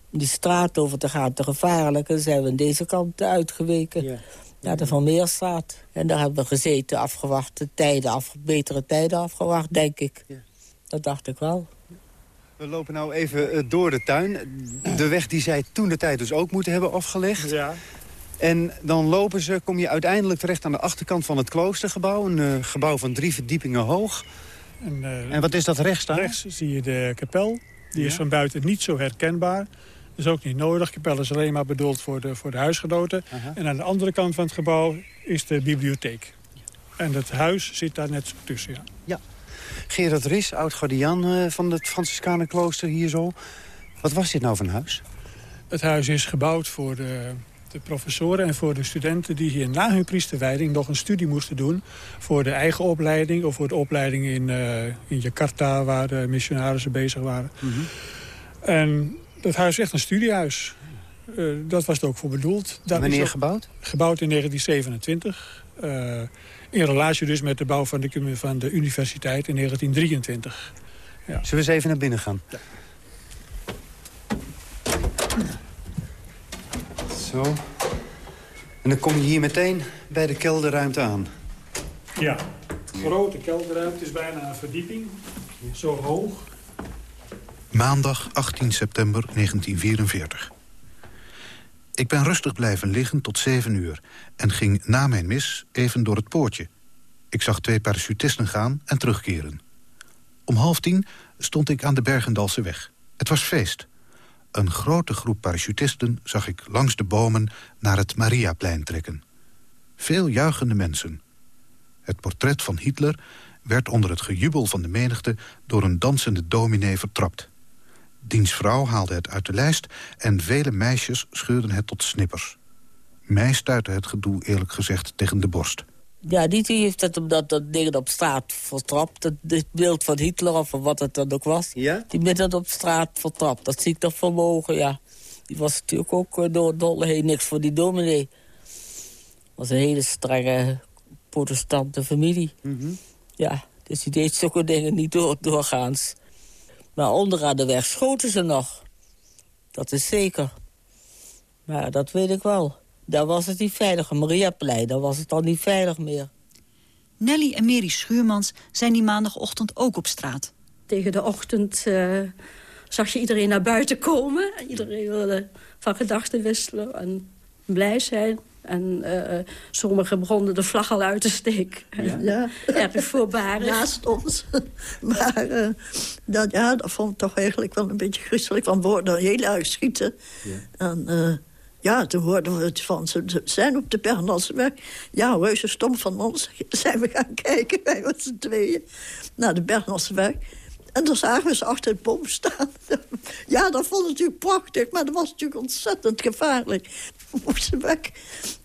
die straat over te gaan te gevaarlijk. En zijn we aan deze kant uitgeweken. Ja. Naar de Van Meerstraat. En daar hebben we gezeten, afgewacht, de tijden af, betere tijden afgewacht, denk ik. Ja. Dat dacht ik wel. We lopen nou even door de tuin. De weg die zij toen de tijd dus ook moeten hebben afgelegd. Ja. En dan lopen ze, kom je uiteindelijk terecht aan de achterkant van het kloostergebouw. Een uh, gebouw van drie verdiepingen hoog. En, uh, en wat is dat rechts daar? Rechts zie je de kapel. Die ja. is van buiten niet zo herkenbaar. Dat is ook niet nodig. Kapel is alleen maar bedoeld voor de, voor de huisgenoten. En aan de andere kant van het gebouw is de bibliotheek. En het huis zit daar net tussen, ja. ja. Gerard Ries, oud-guardian eh, van het Franciscanenklooster hier zo. Wat was dit nou voor een huis? Het huis is gebouwd voor de, de professoren en voor de studenten... die hier na hun priesterwijding nog een studie moesten doen... voor de eigen opleiding of voor de opleiding in, uh, in Jakarta... waar de missionarissen bezig waren. Mm -hmm. En dat huis is echt een studiehuis. Uh, dat was het ook voor bedoeld. Dat Wanneer ook, gebouwd? Gebouwd in 1927. Uh, in relatie dus met de bouw van de, van de universiteit in 1923. Ja. Zullen we eens even naar binnen gaan? Ja. Zo. En dan kom je hier meteen bij de kelderruimte aan. Ja, grote kelderruimte is bijna een verdieping. Zo hoog. Maandag 18 september 1944. Ik ben rustig blijven liggen tot zeven uur... en ging na mijn mis even door het poortje. Ik zag twee parachutisten gaan en terugkeren. Om half tien stond ik aan de Bergendalse weg. Het was feest. Een grote groep parachutisten zag ik langs de bomen naar het Mariaplein trekken. Veel juichende mensen. Het portret van Hitler werd onder het gejubel van de menigte... door een dansende dominee vertrapt. Diens vrouw haalde het uit de lijst en vele meisjes scheurden het tot snippers. Mij stuitte het gedoe eerlijk gezegd tegen de borst. Ja, die heeft het omdat dat ding op straat vertrapt. Het, het beeld van Hitler of wat het dan ook was. Ja? Die met dat op straat vertrapt. Dat zie ik toch vermogen, ja. Die was natuurlijk ook uh, door dolle heen niks voor die dominee. was een hele strenge protestante familie. Mm -hmm. Ja, dus die deed zulke dingen niet door, doorgaans. Maar onderaan de weg schoten ze nog. Dat is zeker. Maar dat weet ik wel. Daar was het niet veilig. Mariaplein, daar was het al niet veilig meer. Nelly en Mary Schuurmans zijn die maandagochtend ook op straat. Tegen de ochtend uh, zag je iedereen naar buiten komen. Iedereen wilde van gedachten wisselen en blij zijn. En uh, sommigen begonnen de vlag al uit te steken. Ja. ja. Erg voorbarig. Naast ons. maar uh, dat, ja, dat vond ik toch eigenlijk wel een beetje gruwelijk. Want we hoorden heel erg schieten. Ja. En uh, ja, toen hoorden we het van, ze zijn op de Bernalseweg. Ja, reuze stom van ons. Zijn we gaan kijken, wij met z'n tweeën, naar de Bernalseweg. En dan zagen we ze achter het boom staan. Ja, dat vond ik natuurlijk prachtig, maar dat was natuurlijk ontzettend gevaarlijk. We moesten weg.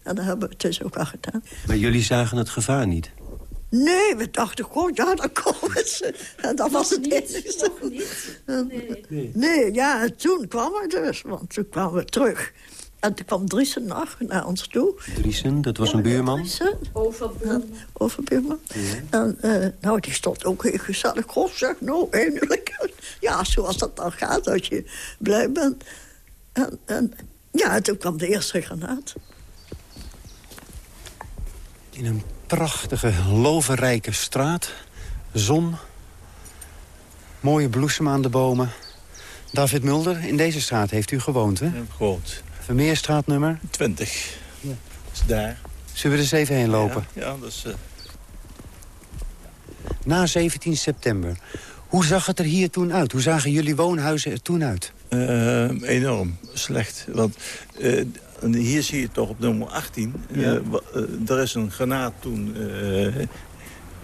En dat hebben we dus ook al gedaan. Maar jullie zagen het gevaar niet? Nee, we dachten gewoon, ja, dan komen ze. En dat was het enige. Nee. nee. nee, ja, toen kwam het dus, want toen kwamen we terug. En toen kwam Driesen nog naar ons toe. Driesen, dat was ja, een buurman? Driesen. Overbuurman. Ja, overbuurman. Ja. En uh, nou, die stond ook heel gezellig. God zeg, nou, eindelijk. Ja, zoals dat dan gaat, als je blij bent. En, en ja, toen kwam de eerste granaat. In een prachtige, lovenrijke straat. Zon. Mooie bloesem aan de bomen. David Mulder, in deze straat heeft u gewoond, hè? Ja, gewoond. Vermeerstraatnummer? 20. Ja. Dat is daar. Zullen we er eens even heen lopen? Ja, ja dat is... Uh... Na 17 september. Hoe zag het er hier toen uit? Hoe zagen jullie woonhuizen er toen uit? Uh, enorm slecht. Want uh, hier zie je toch op nummer 18... Ja. er is een granaat toen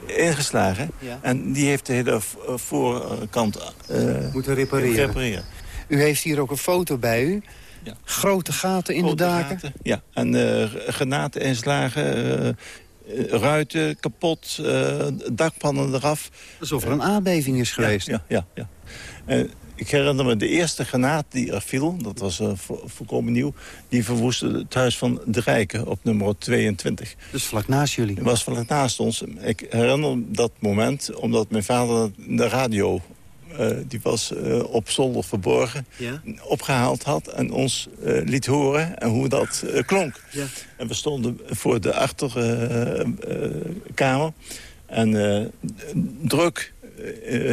ingeslagen. Ja. En die heeft de hele voorkant moeten repareren. repareren. U heeft hier ook een foto bij u. Ja. Grote gaten in Grote de daken? Gaten, ja, en uh, granaatinslagen, uh, ruiten kapot, uh, dakpannen eraf. Alsof er een aardbeving is geweest. Ja, ja, ja. ja. ik herinner me de eerste granaat die er viel, dat was volkomen nieuw... die verwoestte het huis van de Rijken op nummer 22. Dus vlak naast jullie? Dat was vlak naast ons. Ik herinner me dat moment omdat mijn vader de radio uh, die was uh, op zolder verborgen, ja? opgehaald had en ons uh, liet horen en hoe dat klonk. Ja. En we stonden voor de achterkamer en druk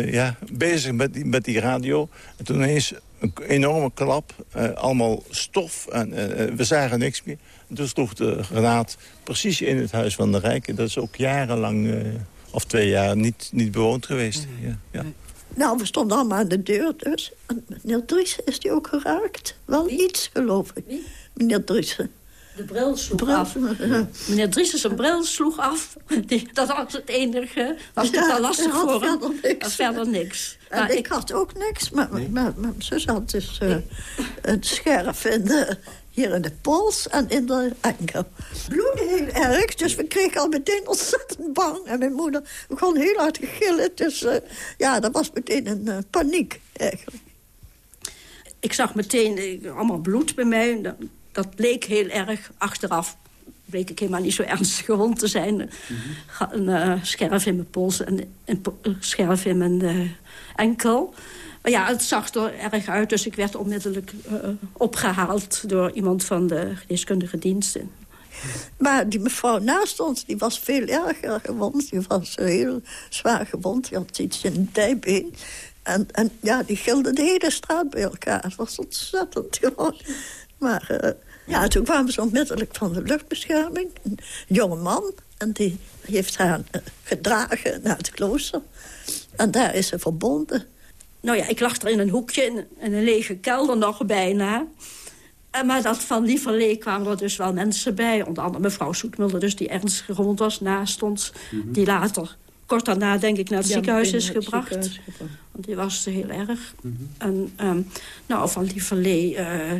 ja, bezig met die, met die radio. En toen ineens een enorme klap, allemaal stof en we zagen niks meer. En toen sloeg de granaat precies in het huis van de Rijken. Dat is ook jarenlang, of twee jaar, niet, niet bewoond geweest. Nee, ja, ja. Nee. Nou, we stonden allemaal aan de deur dus. En meneer Driessen, is die ook geraakt? Wel iets, geloof ik. Wie? Meneer Driessen. De bril sloeg Bril, af. Meneer Driessen zijn bril sloeg af. Die, dat was het enige. Was Ja, wel lastig voor hem. verder niks. Verder niks. En Maar ik, had ook niks, maar maar- maar mijn zus had dus eh, een scherf in de, hier in de pols en in de enkel. Bloedde heel erg, dus we kregen al meteen ontzettend bang. En mijn moeder begon heel hard te gillen. Dus eh, ja, dat was meteen een eh, paniek eigenlijk. ik zag meteen eh, allemaal bloed bij mij. Dat, dat leek heel erg. Achteraf bleek ik helemaal niet zo ernstig gewond te zijn. Ga- Een scherf in mijn pols en een scherf in mijn enkel. Maar ja, het zag er erg uit, dus ik werd onmiddellijk eh, opgehaald... door iemand van de geneeskundige diensten. Maar die mevrouw naast ons, die was veel erger gewond. Die was heel zwaar gewond. Die had iets in een dijbeen. En, en ja, die gilde de hele straat bij elkaar. Het was ontzettend gewoon. Maar eh, ja, toen kwamen ze onmiddellijk van de luchtbescherming. Een jonge man. En die heeft haar eh, gedragen naar het klooster. En daar is ze verbonden. Nou ja, ik lag er in een hoekje, in, in een lege kelder nog bijna. En maar dat van Lieverlee kwamen er dus wel mensen bij. Onder andere mevrouw Soetmulder, dus die ernstig gewond was naast ons. Die later, kort daarna denk ik, naar het Ja, ziekenhuis is het gebracht. ziekenhuis gebracht. Want die was heel erg. En ehm, nou, van Lieverlee... eh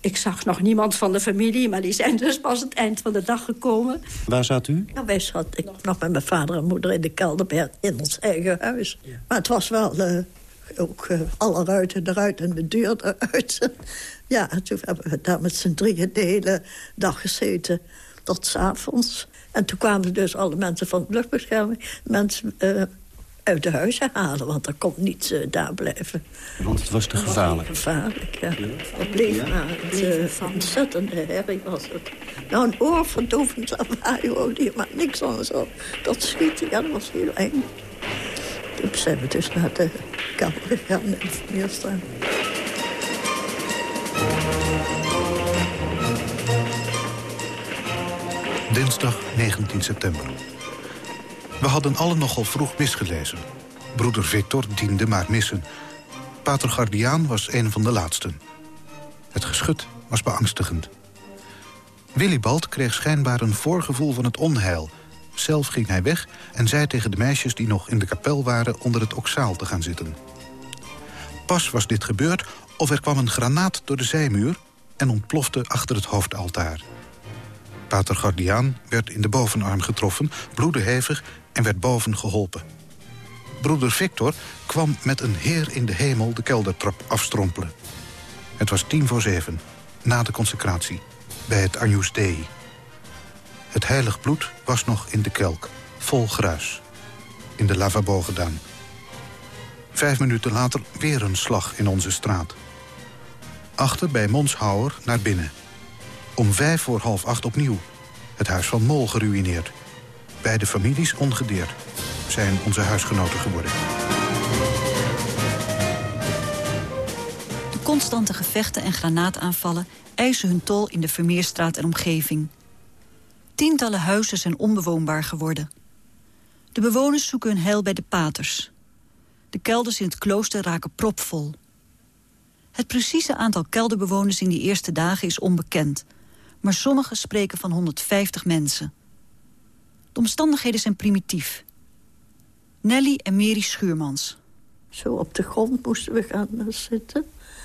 ik zag nog niemand van de familie, maar die zijn dus pas het eind van de dag gekomen. Waar zat u? Nou, wij zaten ik, nog met mijn vader en moeder in de kelder bij- in ons eigen huis. Maar het was wel eh, ook eh, alle ruiten eruit en de deur eruit. ja, en toen hebben we daar met z'n drieën de hele dag gezeten tot 's avonds. En toen kwamen dus alle mensen van de luchtbescherming... mensen eh, uit de huizen halen, want er kon niet eh, daar blijven. Want het was te gevaarlijk. Gevaarlijk, ja. Het bleef maar het uh, ontzettende herrie was het. Nou, een oorverdovend lawaai hoorde je, maar niks anders op. Dat schieten, ja, dat was heel eng. Toen zijn we dus naar de kamer gegaan. Dinsdag 19 september. We hadden allen nogal vroeg misgelezen. Broeder Victor diende maar missen. Pater Gardiaan was een van de laatsten. Het geschut was beangstigend. Willibald kreeg schijnbaar een voorgevoel van het onheil. Zelf ging hij weg en zei tegen de meisjes die nog in de kapel waren... onder het oksaal te gaan zitten. Pas was dit gebeurd of er kwam een granaat door de zijmuur... en ontplofte achter het hoofdaltaar. Pater Gardiaan werd in de bovenarm getroffen, bloedde hevig en werd boven geholpen. Broeder Victor kwam met een heer in de hemel de keldertrap afstrompelen. Het was tien voor zeven, na de consecratie, bij het Agnus Dei. Het heilig bloed was nog in de kelk, vol gruis. In de lavabo gedaan. Vijf minuten later weer een slag in onze straat. Achter bij Monshouwer naar binnen. Om vijf voor half acht opnieuw. Het huis van Mol geruïneerd. Beide families ongedeerd. Zijn onze huisgenoten geworden. De constante gevechten en granaataanvallen eisen hun tol in de Vermeerstraat en omgeving. Tientallen huizen zijn onbewoonbaar geworden. De bewoners zoeken hun heil bij de paters. De kelders in het klooster raken propvol. Het precieze aantal kelderbewoners in die eerste dagen is onbekend... maar sommigen spreken van 150 mensen. De omstandigheden zijn primitief. Nelly en Mary Schuurmans. Zo op de grond moesten we gaan uh, zitten.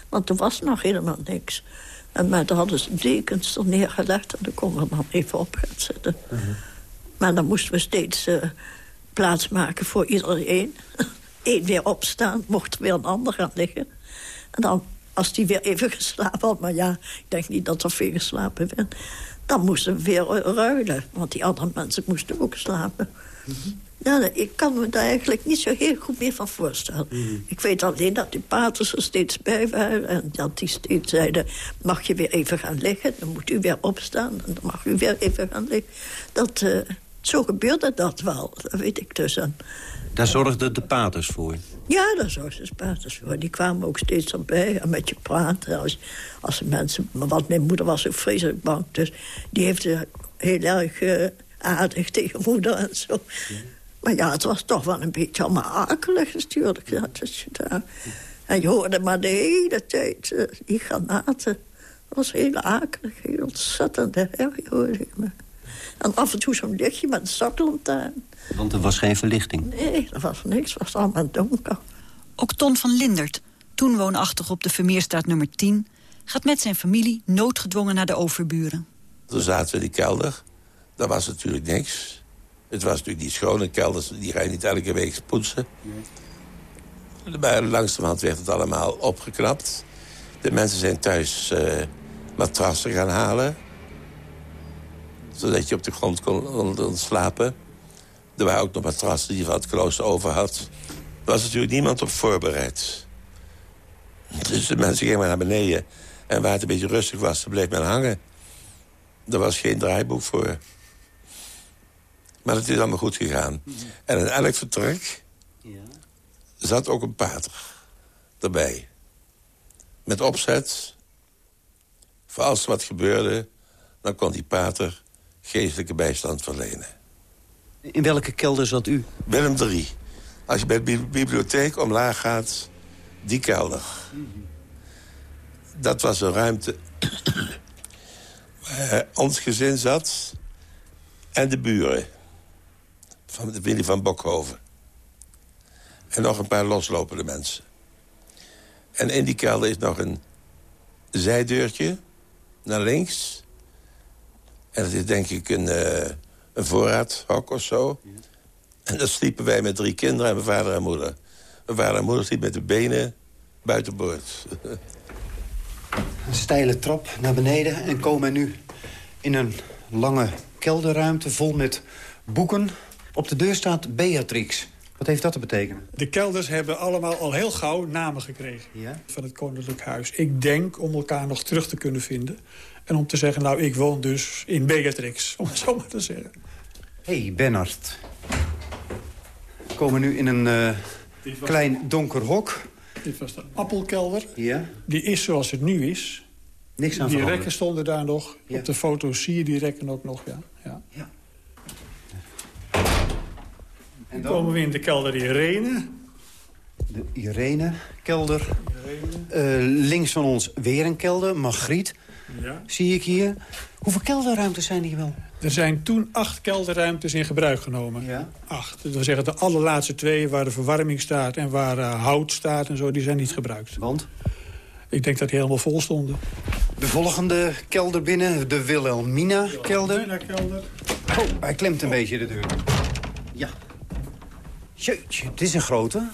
Want er was nog helemaal niks. En, maar daar hadden ze dekens er neergelegd... en dan konden we dan even op gaan zitten. Uh -huh. Maar dan moesten we steeds uh, plaats maken voor iedereen. Eén weer opstaan, mocht weer een ander gaan liggen. En dan, als die weer even geslapen had... maar ja, ik denk niet dat er veel geslapen werd... dan moesten we weer ruilen. Want die andere mensen moesten ook slapen. Ja, ik kan me daar eigenlijk niet zo heel goed meer van voorstellen. Mm. Ik weet alleen dat die paters er steeds bij waren... en dat die steeds zeiden, mag je weer even gaan liggen... dan moet u weer opstaan en dan mag u weer even gaan liggen. Dat, uh, zo gebeurde dat wel, dat weet ik dus. En, daar zorgden de paters voor? Ja, daar zorgden de paters voor. Die kwamen ook steeds erbij en met je praten. Als, als mensen, want mijn moeder was ook vreselijk bang... dus die heeft heel erg uh, aardig tegen moeder en zo... Ja. Maar ja, het was toch wel een beetje allemaal akelig natuurlijk. Ja, dus, daar. En je hoorde maar de hele tijd uh, die granaten. Dat was heel akelig, heel ontzettend herrie hoorde ik me. En af en toe zo'n lichtje met een zaklantaarn. Want er was geen verlichting? Nee, er was niks, het was allemaal donker. Ook Ton van Lindert, toen woonachtig op de Vermeerstraat nummer 10... gaat met zijn familie noodgedwongen naar de overburen. Toen zaten we in die kelder. Daar was natuurlijk niks. Het was natuurlijk niet schone kelders, die ga je niet elke week poetsen. Maar langzamerhand werd het allemaal opgeknapt. De mensen zijn thuis uh, matrassen gaan halen. Zodat je op de grond kon, slapen. Er waren ook nog matrassen die van het klooster over had. Er was natuurlijk niemand op voorbereid. Dus de mensen gingen maar naar beneden. En waar het een beetje rustig was, bleef men hangen. Er was geen draaiboek voor. Maar het is allemaal goed gegaan. En in elk vertrek ja. zat ook een pater erbij. Met opzet. Voor als er wat gebeurde, dan kon die pater geestelijke bijstand verlenen. In welke kelder zat u? Willem 3. Als je bij de bibliotheek omlaag gaat, die kelder. Dat was een ruimte waar ons gezin zat en de buren van de Willy van Bokhoven. En nog een paar loslopende mensen. En in die kelder is nog een zijdeurtje naar links. En dat is denk ik een, uh, een voorraadhok of zo. En daar sliepen wij met drie kinderen en mijn vader en moeder. Mijn vader en moeder sliepen met de benen buitenboord. Een steile trap naar beneden en komen nu in een lange kelderruimte vol met boeken, op de deur staat Beatrix. Wat heeft dat te betekenen? De kelders hebben allemaal al heel gauw namen gekregen ja? van het Koninklijk Huis. Ik denk om elkaar nog terug te kunnen vinden. En om te zeggen, nou, ik woon dus in Beatrix, om het zo maar te zeggen. Hé, hey, Bernard. We komen nu in een uh, klein donker hok. Dit was de appelkelder. Ja. Die is zoals het nu is. Niks aan Die rekken stonden daar nog. Op de foto's zie je die rekken ook nog, ja. ja. ja. En dan komen we in de kelder Irene. De Irene-kelder. Irene. Uh, links van ons weer een kelder, Margriet. Ja. Zie ik hier. Hoeveel kelderruimtes zijn hier wel? Er zijn toen acht kelderruimtes in gebruik genomen. Ja? Acht. Dat wil zeggen, de allerlaatste twee waar de verwarming staat... en waar uh, hout staat en zo, die zijn niet gebruikt. Want? Ik denk dat die helemaal vol stonden. De volgende kelder binnen, de Wilhelmina-kelder. Wilhelmina-kelder. Oh, hij klemt een beetje de deur. Ja. Jeetje, het is een grote.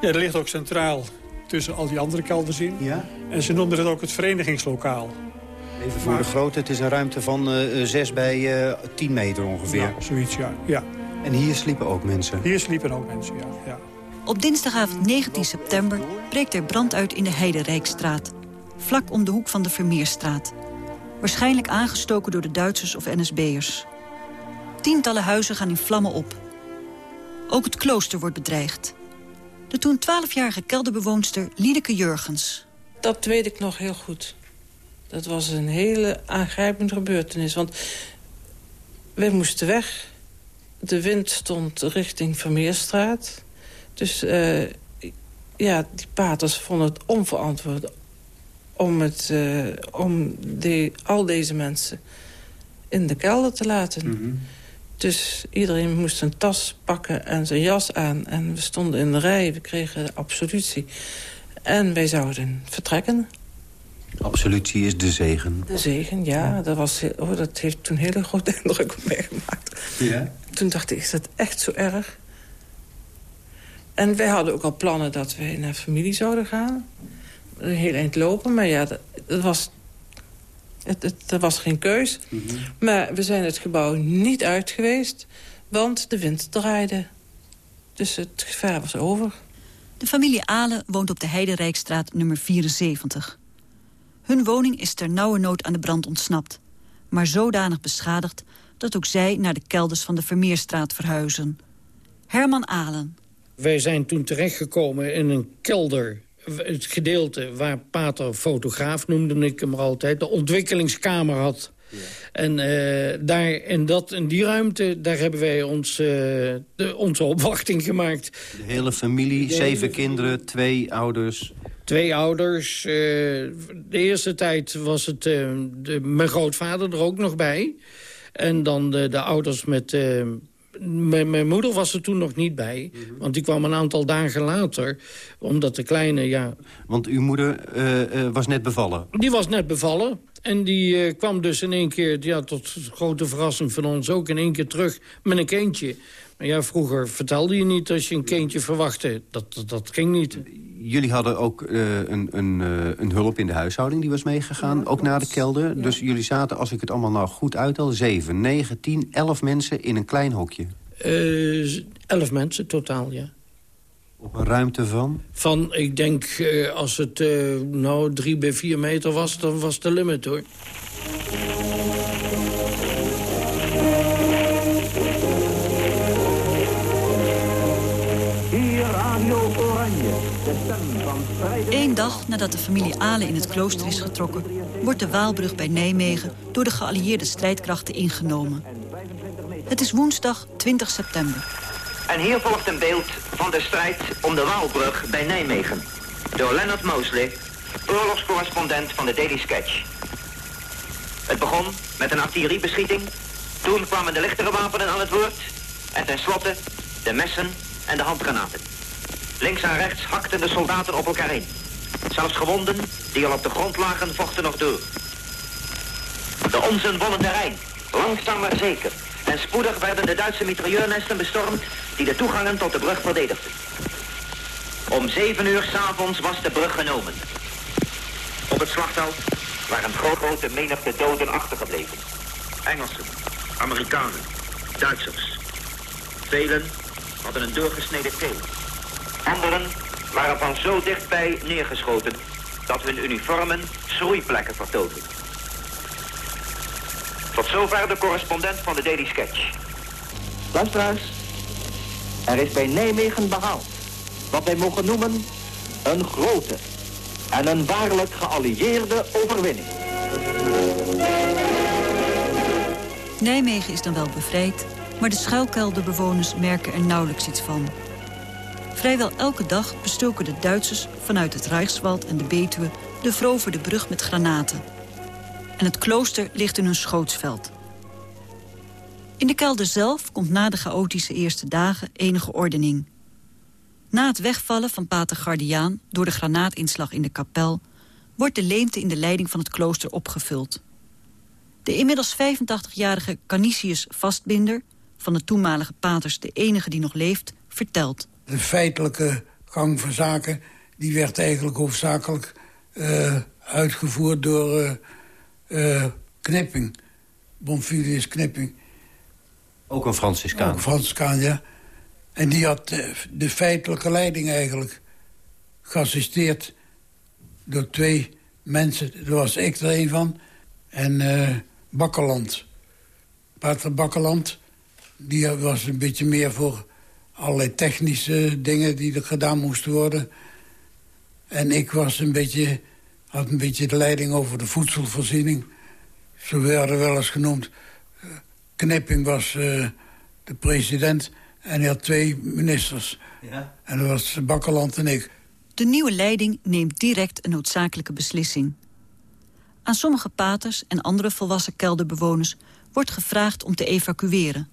Ja, dat ligt ook centraal tussen al die andere kelders in. Ja? En ze noemden het ook het verenigingslokaal. Even voor de grootte, het is een ruimte van uh, eh, 6 bij uh, eh, 10 meter ongeveer. Ja, zoiets, ja. ja. En hier sliepen ook mensen? Hier sliepen ook mensen, ja. ja. Op dinsdagavond 19 september breekt er brand uit in de Heiderijkstraat. Vlak om de hoek van de Vermeerstraat. Waarschijnlijk aangestoken door de Duitsers of NSB'ers. Tientallen huizen gaan in vlammen op. Ook het klooster wordt bedreigd. De toen 12-jarige kelderbewoonster Liedeke Jurgens. Dat weet ik nog heel goed. Dat was een hele aangrijpende gebeurtenis. Want wij moesten weg. De wind stond richting Vermeerstraat. Dus uh, ja, die paters vonden het onverantwoord... om, het, uh, om de, al deze mensen in de kelder te laten. Mm dus iedereen moest een tas pakken en zijn jas aan. En we stonden in de rij, we kregen absolutie. En wij zouden vertrekken. Absolutie is de zegen. De zegen, ja. Dat, was, oh, dat heeft toen hele grote indruk op mij gemaakt. Ja? Toen dacht ik, is dat echt zo erg? En wij hadden ook al plannen dat wij naar familie zouden gaan. Een heel eind lopen, maar ja, dat, dat was het, het, er was geen keus. Mhm. Maar we zijn het gebouw niet uit geweest, want de wind draaide. Dus het gevaar was over. De familie Ale woont op de Heiderijkstraat nummer 74. Hun woning is ter nauwe nood aan de brand ontsnapt. Maar zodanig beschadigd dat ook zij naar de kelders van de Vermeerstraat verhuizen. Herman Alen. Wij zijn toen terechtgekomen in een kelder het gedeelte waar Pater Fotograaf, noemde ik hem altijd... de ontwikkelingskamer had En, uh, daar, en dat, in die ruimte, daar hebben wij ons, uh, de, onze opwachting gemaakt. De hele familie, de zeven kinderen, twee ouders... Twee ouders. Uh, de eerste tijd was het de, mijn grootvader er ook nog bij. En dan de, de ouders met mijn moeder was er toen nog niet bij. Mhm. Want die kwam een aantal dagen later. Omdat de kleine, ja... Want uw moeder uh, was net bevallen? Die was net bevallen. En die uh, kwam dus in één keer, ja, tot grote verrassing van ons ook... in één keer terug met een kindje. Ja, vroeger vertelde je niet als je een kindje verwachtte. Dat, dat, dat ging niet jullie hadden ook uh, een, een, uh, een, hulp in de huishouding die was meegegaan, ook naar de kelder. Dus jullie zaten, als ik het allemaal nou goed uittel, zeven, negen, tien, elf mensen in een klein hokje. Uh, elf mensen totaal, ja. Op een ruimte van? Van, ik denk, als het nou drie bij vier meter was, dan was de limit, hoor. Eén dag nadat de familie Ale in het klooster is getrokken... wordt de Waalbrug bij Nijmegen door de geallieerde strijdkrachten ingenomen. Het is woensdag 20 september. En hier volgt een beeld van de strijd om de Waalbrug bij Nijmegen. Door Leonard Mosley, oorlogscorrespondent van de Daily Sketch. Het begon met een artilleriebeschieting. Toen kwamen de lichtere wapenen aan het woord. En tenslotte de messen en de handgranaten. Links en rechts hakten de soldaten op elkaar in. Zelfs gewonden die al op de grond lagen vochten nog door. De onzen wonnen terrein, langzaam maar zeker. En spoedig werden de Duitse mitrailleurnesten bestormd die de toegangen tot de brug verdedigden. Om zeven uur s'avonds was de brug genomen. Op het slagveld waren grote menigte doden achtergebleven. Engelsen, Amerikanen, Duitsers. Velen hadden een doorgesneden keel. Anderen waren van zo dichtbij neergeschoten dat hun uniformen schroeiplekken vertoonden. Tot zover de correspondent van de Daily Sketch. Luisteraars, er is bij Nijmegen behaald wat wij mogen noemen een grote en een waarlijk geallieerde overwinning. Nijmegen is dan wel bevrijd, maar de schuilkelderbewoners merken er nauwelijks iets van. Vrijwel elke dag bestoken de Duitsers vanuit het Reichswald en de Betuwe... de veroverde brug met granaten. En het klooster ligt in hun schootsveld. In de kelder zelf komt na de chaotische eerste dagen enige ordening. Na het wegvallen van pater Gardiaan door de granaatinslag in de kapel... wordt de leemte in de leiding van het klooster opgevuld. De inmiddels 85-jarige Canisius Vastbinder... van de toenmalige paters de enige die nog leeft, vertelt de feitelijke gang van zaken... die werd eigenlijk hoofdzakelijk uh, uitgevoerd door uh, uh, Knipping. Bonfilius Knipping. Ook een Franciscaan? Ook een Franciscaan, ja. En die had de, de feitelijke leiding eigenlijk geassisteerd door twee mensen. Daar was ik er een van. En uh, Bakkerland. Pater Bakkerland, die was een beetje meer voor allerlei technische dingen die er gedaan moesten worden. En ik was een beetje, had een beetje de leiding over de voedselvoorziening. Zo werden wel eens genoemd. Eh, Knipping was uh, de president en hij had twee ministers. Ja? En dat was Bakkerland en ik. De nieuwe leiding neemt direct een noodzakelijke beslissing. Aan sommige paters en andere volwassen kelderbewoners... wordt gevraagd om te evacueren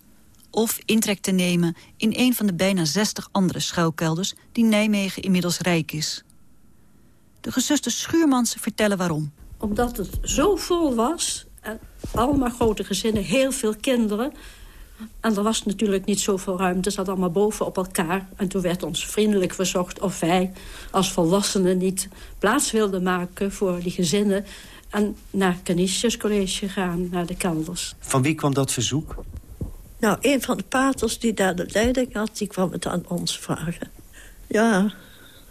of intrek te nemen in een van de bijna 60 andere schuilkelders die Nijmegen inmiddels rijk is. De gezusters Schuurmans vertellen waarom. Omdat het zo vol was, en allemaal grote gezinnen, heel veel kinderen... En er was natuurlijk niet zoveel ruimte, het zat allemaal boven op elkaar. En toen werd ons vriendelijk verzocht of wij als volwassenen niet plaats wilden maken voor die gezinnen. En naar Canisius College gaan, naar de kelders. Van wie kwam dat verzoek? Nou, een van de paters die daar de leiding had, die kwam het aan ons vragen. Ja,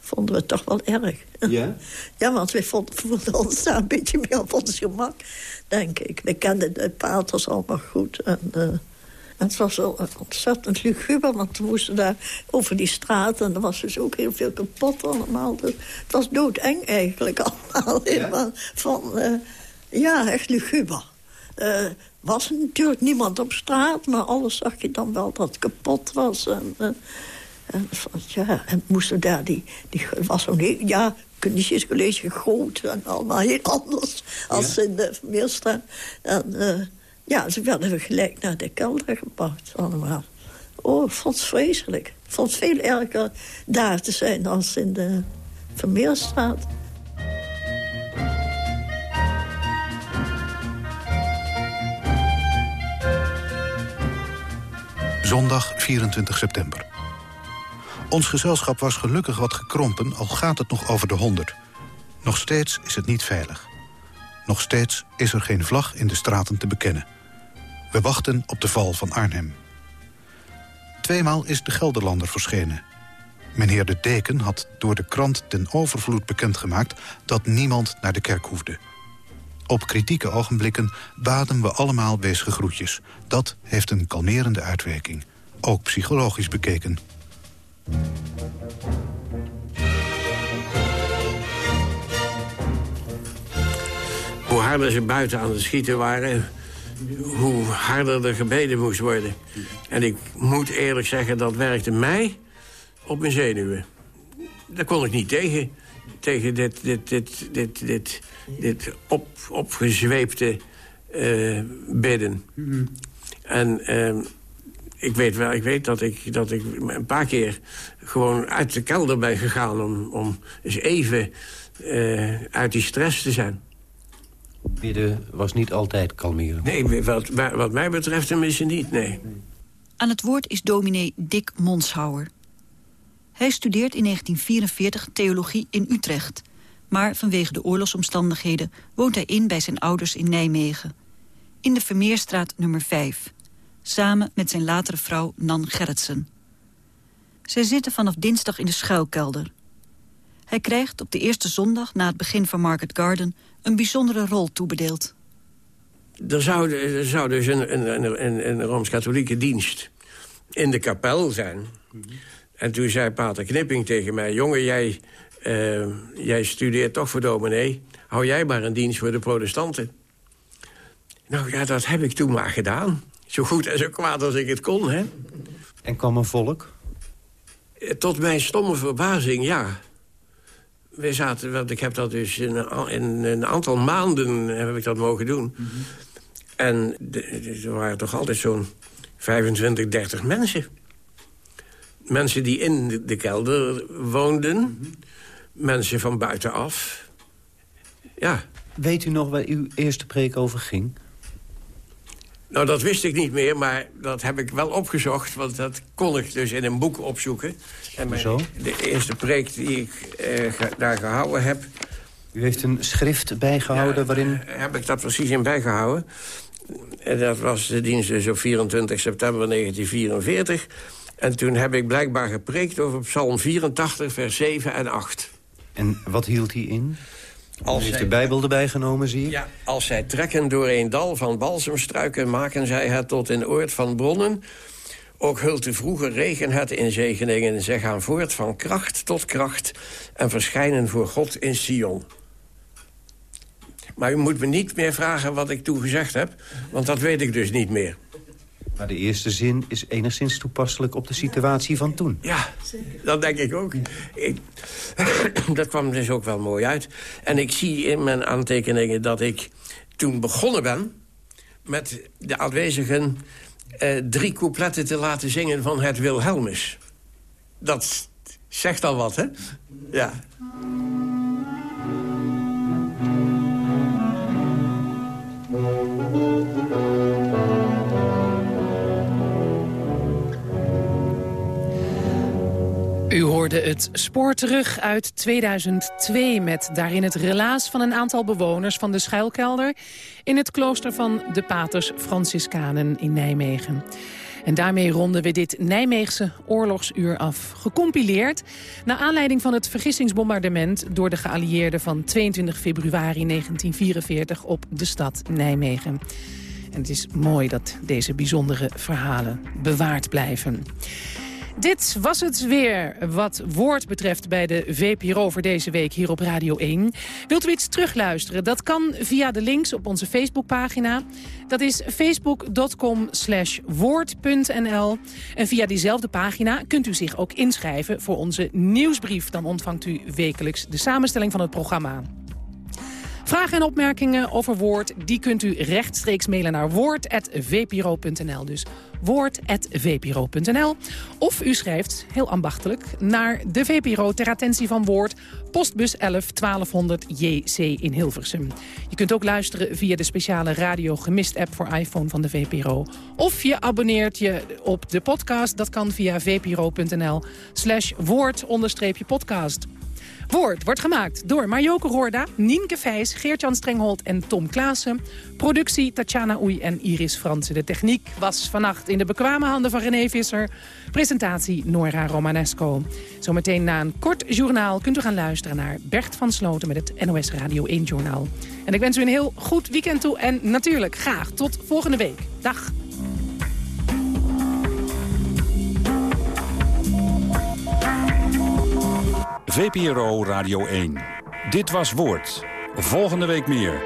vonden we het toch wel erg. Ja? Ja, want we vonden, ons daar een beetje meer op ons gemak, denk ik. We kenden de paters allemaal goed. En, uh, het was wel ontzettend luguber, want we moesten daar over die straat... en er was dus ook heel veel kapot allemaal. Dus het was doodeng eigenlijk allemaal. Ja? Van, uh, ja, echt luguber. Uh, was er natuurlijk niemand op straat... maar alles zag je dan wel dat het kapot was. En, uh, en, ja, en moesten daar die... die was zo'n ja, college groot en allemaal heel anders... als in de Vermeerstraat. En uh, ja, ze werden gelijk naar de kelder gebracht allemaal. Oh, ik vond het vreselijk. Ik vond het veel erger daar te zijn als in de Vermeerstraat. Zondag 24 september. Ons gezelschap was gelukkig wat gekrompen, al gaat het nog over de 100. Nog steeds is het niet veilig. Nog steeds is er geen vlag in de straten te bekennen. We wachten op de val van Arnhem. Tweemaal is de Gelderlander verschenen. Meneer de Deken had door de krant ten overvloed bekendgemaakt... dat niemand naar de kerk hoefde. Op kritieke ogenblikken baden we allemaal bezige groetjes. Dat heeft een kalmerende uitwerking. Ook psychologisch bekeken. Hoe harder ze buiten aan het schieten waren... hoe harder er gebeden moest worden. En ik moet eerlijk zeggen, dat werkte mij op mijn zenuwen. Daar kon ik niet tegen. Tegen dit, dit, dit, dit, dit, dit op, opgezweepte uh, bidden. Mhm. En uh, ik weet wel, ik weet dat ik, dat ik een paar keer gewoon uit de kelder ben gegaan... om, om eens even uh, uit die stress te zijn. Bidden was niet altijd kalmeren? Nee, wat, wat mij betreft tenminste niet, nee. Aan het woord is dominee Dick Monshouwer. Hij studeert in 1944 theologie in Utrecht. Maar vanwege de oorlogsomstandigheden woont hij in bij zijn ouders in Nijmegen. In de Vermeerstraat nummer 5 samen met zijn latere vrouw Nan Gerritsen. Zij zitten vanaf dinsdag in de schuilkelder. Hij krijgt op de eerste zondag na het begin van Market Garden... een bijzondere rol toebedeeld. Er zou, er zou dus een, een, een, een Rooms-Katholieke dienst in de kapel zijn. En toen zei pater Knipping tegen mij... jongen, jij, uh, jij studeert toch voor dominee. Hou jij maar een dienst voor de protestanten. Nou ja, dat heb ik toen maar gedaan zo goed en zo kwaad als ik het kon, hè. En kwam een volk? Eh, tot mijn stomme verbazing, ja. We zaten, want ik heb dat dus in een, een aantal maanden heb ik dat mogen doen. Mhm. En er waren toch altijd zo'n 25, 30 mensen. Mensen die in de kelder woonden. Mhm. Mensen van buitenaf. Ja. Weet u nog waar uw eerste preek over ging? Nou, dat wist ik niet meer, maar dat heb ik wel opgezocht. Want dat kon ik dus in een boek opzoeken. En mijn, Zo? de eerste preek die ik eh, daar gehouden heb... U heeft een schrift bijgehouden waarin... Uh, heb ik dat precies in bijgehouden. En dat was de dienst dus op 24 september 1944. En toen heb ik blijkbaar gepreekt over Psalm 84, vers 7 en 8. En wat hield hij in? Als heeft de Bijbel erbij genomen, zie je? Ja, als zij trekken door een dal van balsemstruiken... maken zij het tot een oord van bronnen. Ook hult de vroege regen het in zegeningen. Zij gaan voort van kracht tot kracht... en verschijnen voor God in Sion. Maar u moet me niet meer vragen wat ik toen gezegd heb... want dat weet ik dus niet meer. Maar de eerste zin is enigszins toepasselijk op de situatie van toen. Ja, dat denk ik ook. Dat kwam dus ook wel mooi uit. En ik zie in mijn aantekeningen dat ik toen begonnen ben... met de aanwezigen eh, drie coupletten te laten zingen van het Wilhelmus. Dat zegt al wat, hè? Ja. U hoorde het spoor terug uit 2002 met daarin het relaas van een aantal bewoners van de schuilkelder in het klooster van de Paters Franciscanen in Nijmegen. En daarmee ronden we dit Nijmeegse oorlogsuur af. Gecompileerd naar aanleiding van het vergissingsbombardement... door de geallieerden van 22 februari 1944 op de stad Nijmegen. En het is mooi dat deze bijzondere verhalen bewaard blijven. Dit was het weer wat woord betreft bij de VPRO voor deze week hier op Radio 1. Wilt u iets terugluisteren? Dat kan via de links op onze Facebookpagina. Dat is facebook.com woord.nl. En via diezelfde pagina kunt u zich ook inschrijven voor onze nieuwsbrief. Dan ontvangt u wekelijks de samenstelling van het programma. Vragen en opmerkingen over Woord, die kunt u rechtstreeks mailen naar woord.vpro.nl. Dus woord.vpro.nl. Of u schrijft, heel ambachtelijk, naar de VPRO ter attentie van Woord... postbus 11 1200 JC in Hilversum. Je kunt ook luisteren via de speciale Radio Gemist-app voor iPhone van de VPRO. Of je abonneert je op de podcast. Dat kan via vpro.nl slash woord-podcast. Woord wordt gemaakt door Marjoke Roorda, Nienke Vijs, Geert-Jan Strenghold en Tom Klaassen. Productie Tatjana Oei en Iris Fransen. De techniek was vannacht in de bekwame handen van René Visser. Presentatie Nora Romanesco. Zometeen na een kort journaal kunt u gaan luisteren naar Bert van Sloten met het NOS Radio 1 Journaal. En ik wens u een heel goed weekend toe en natuurlijk graag tot volgende week. Dag. VPRO Radio 1. Dit was Woord. Volgende week meer.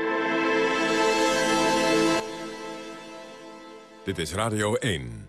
Dit is Radio 1.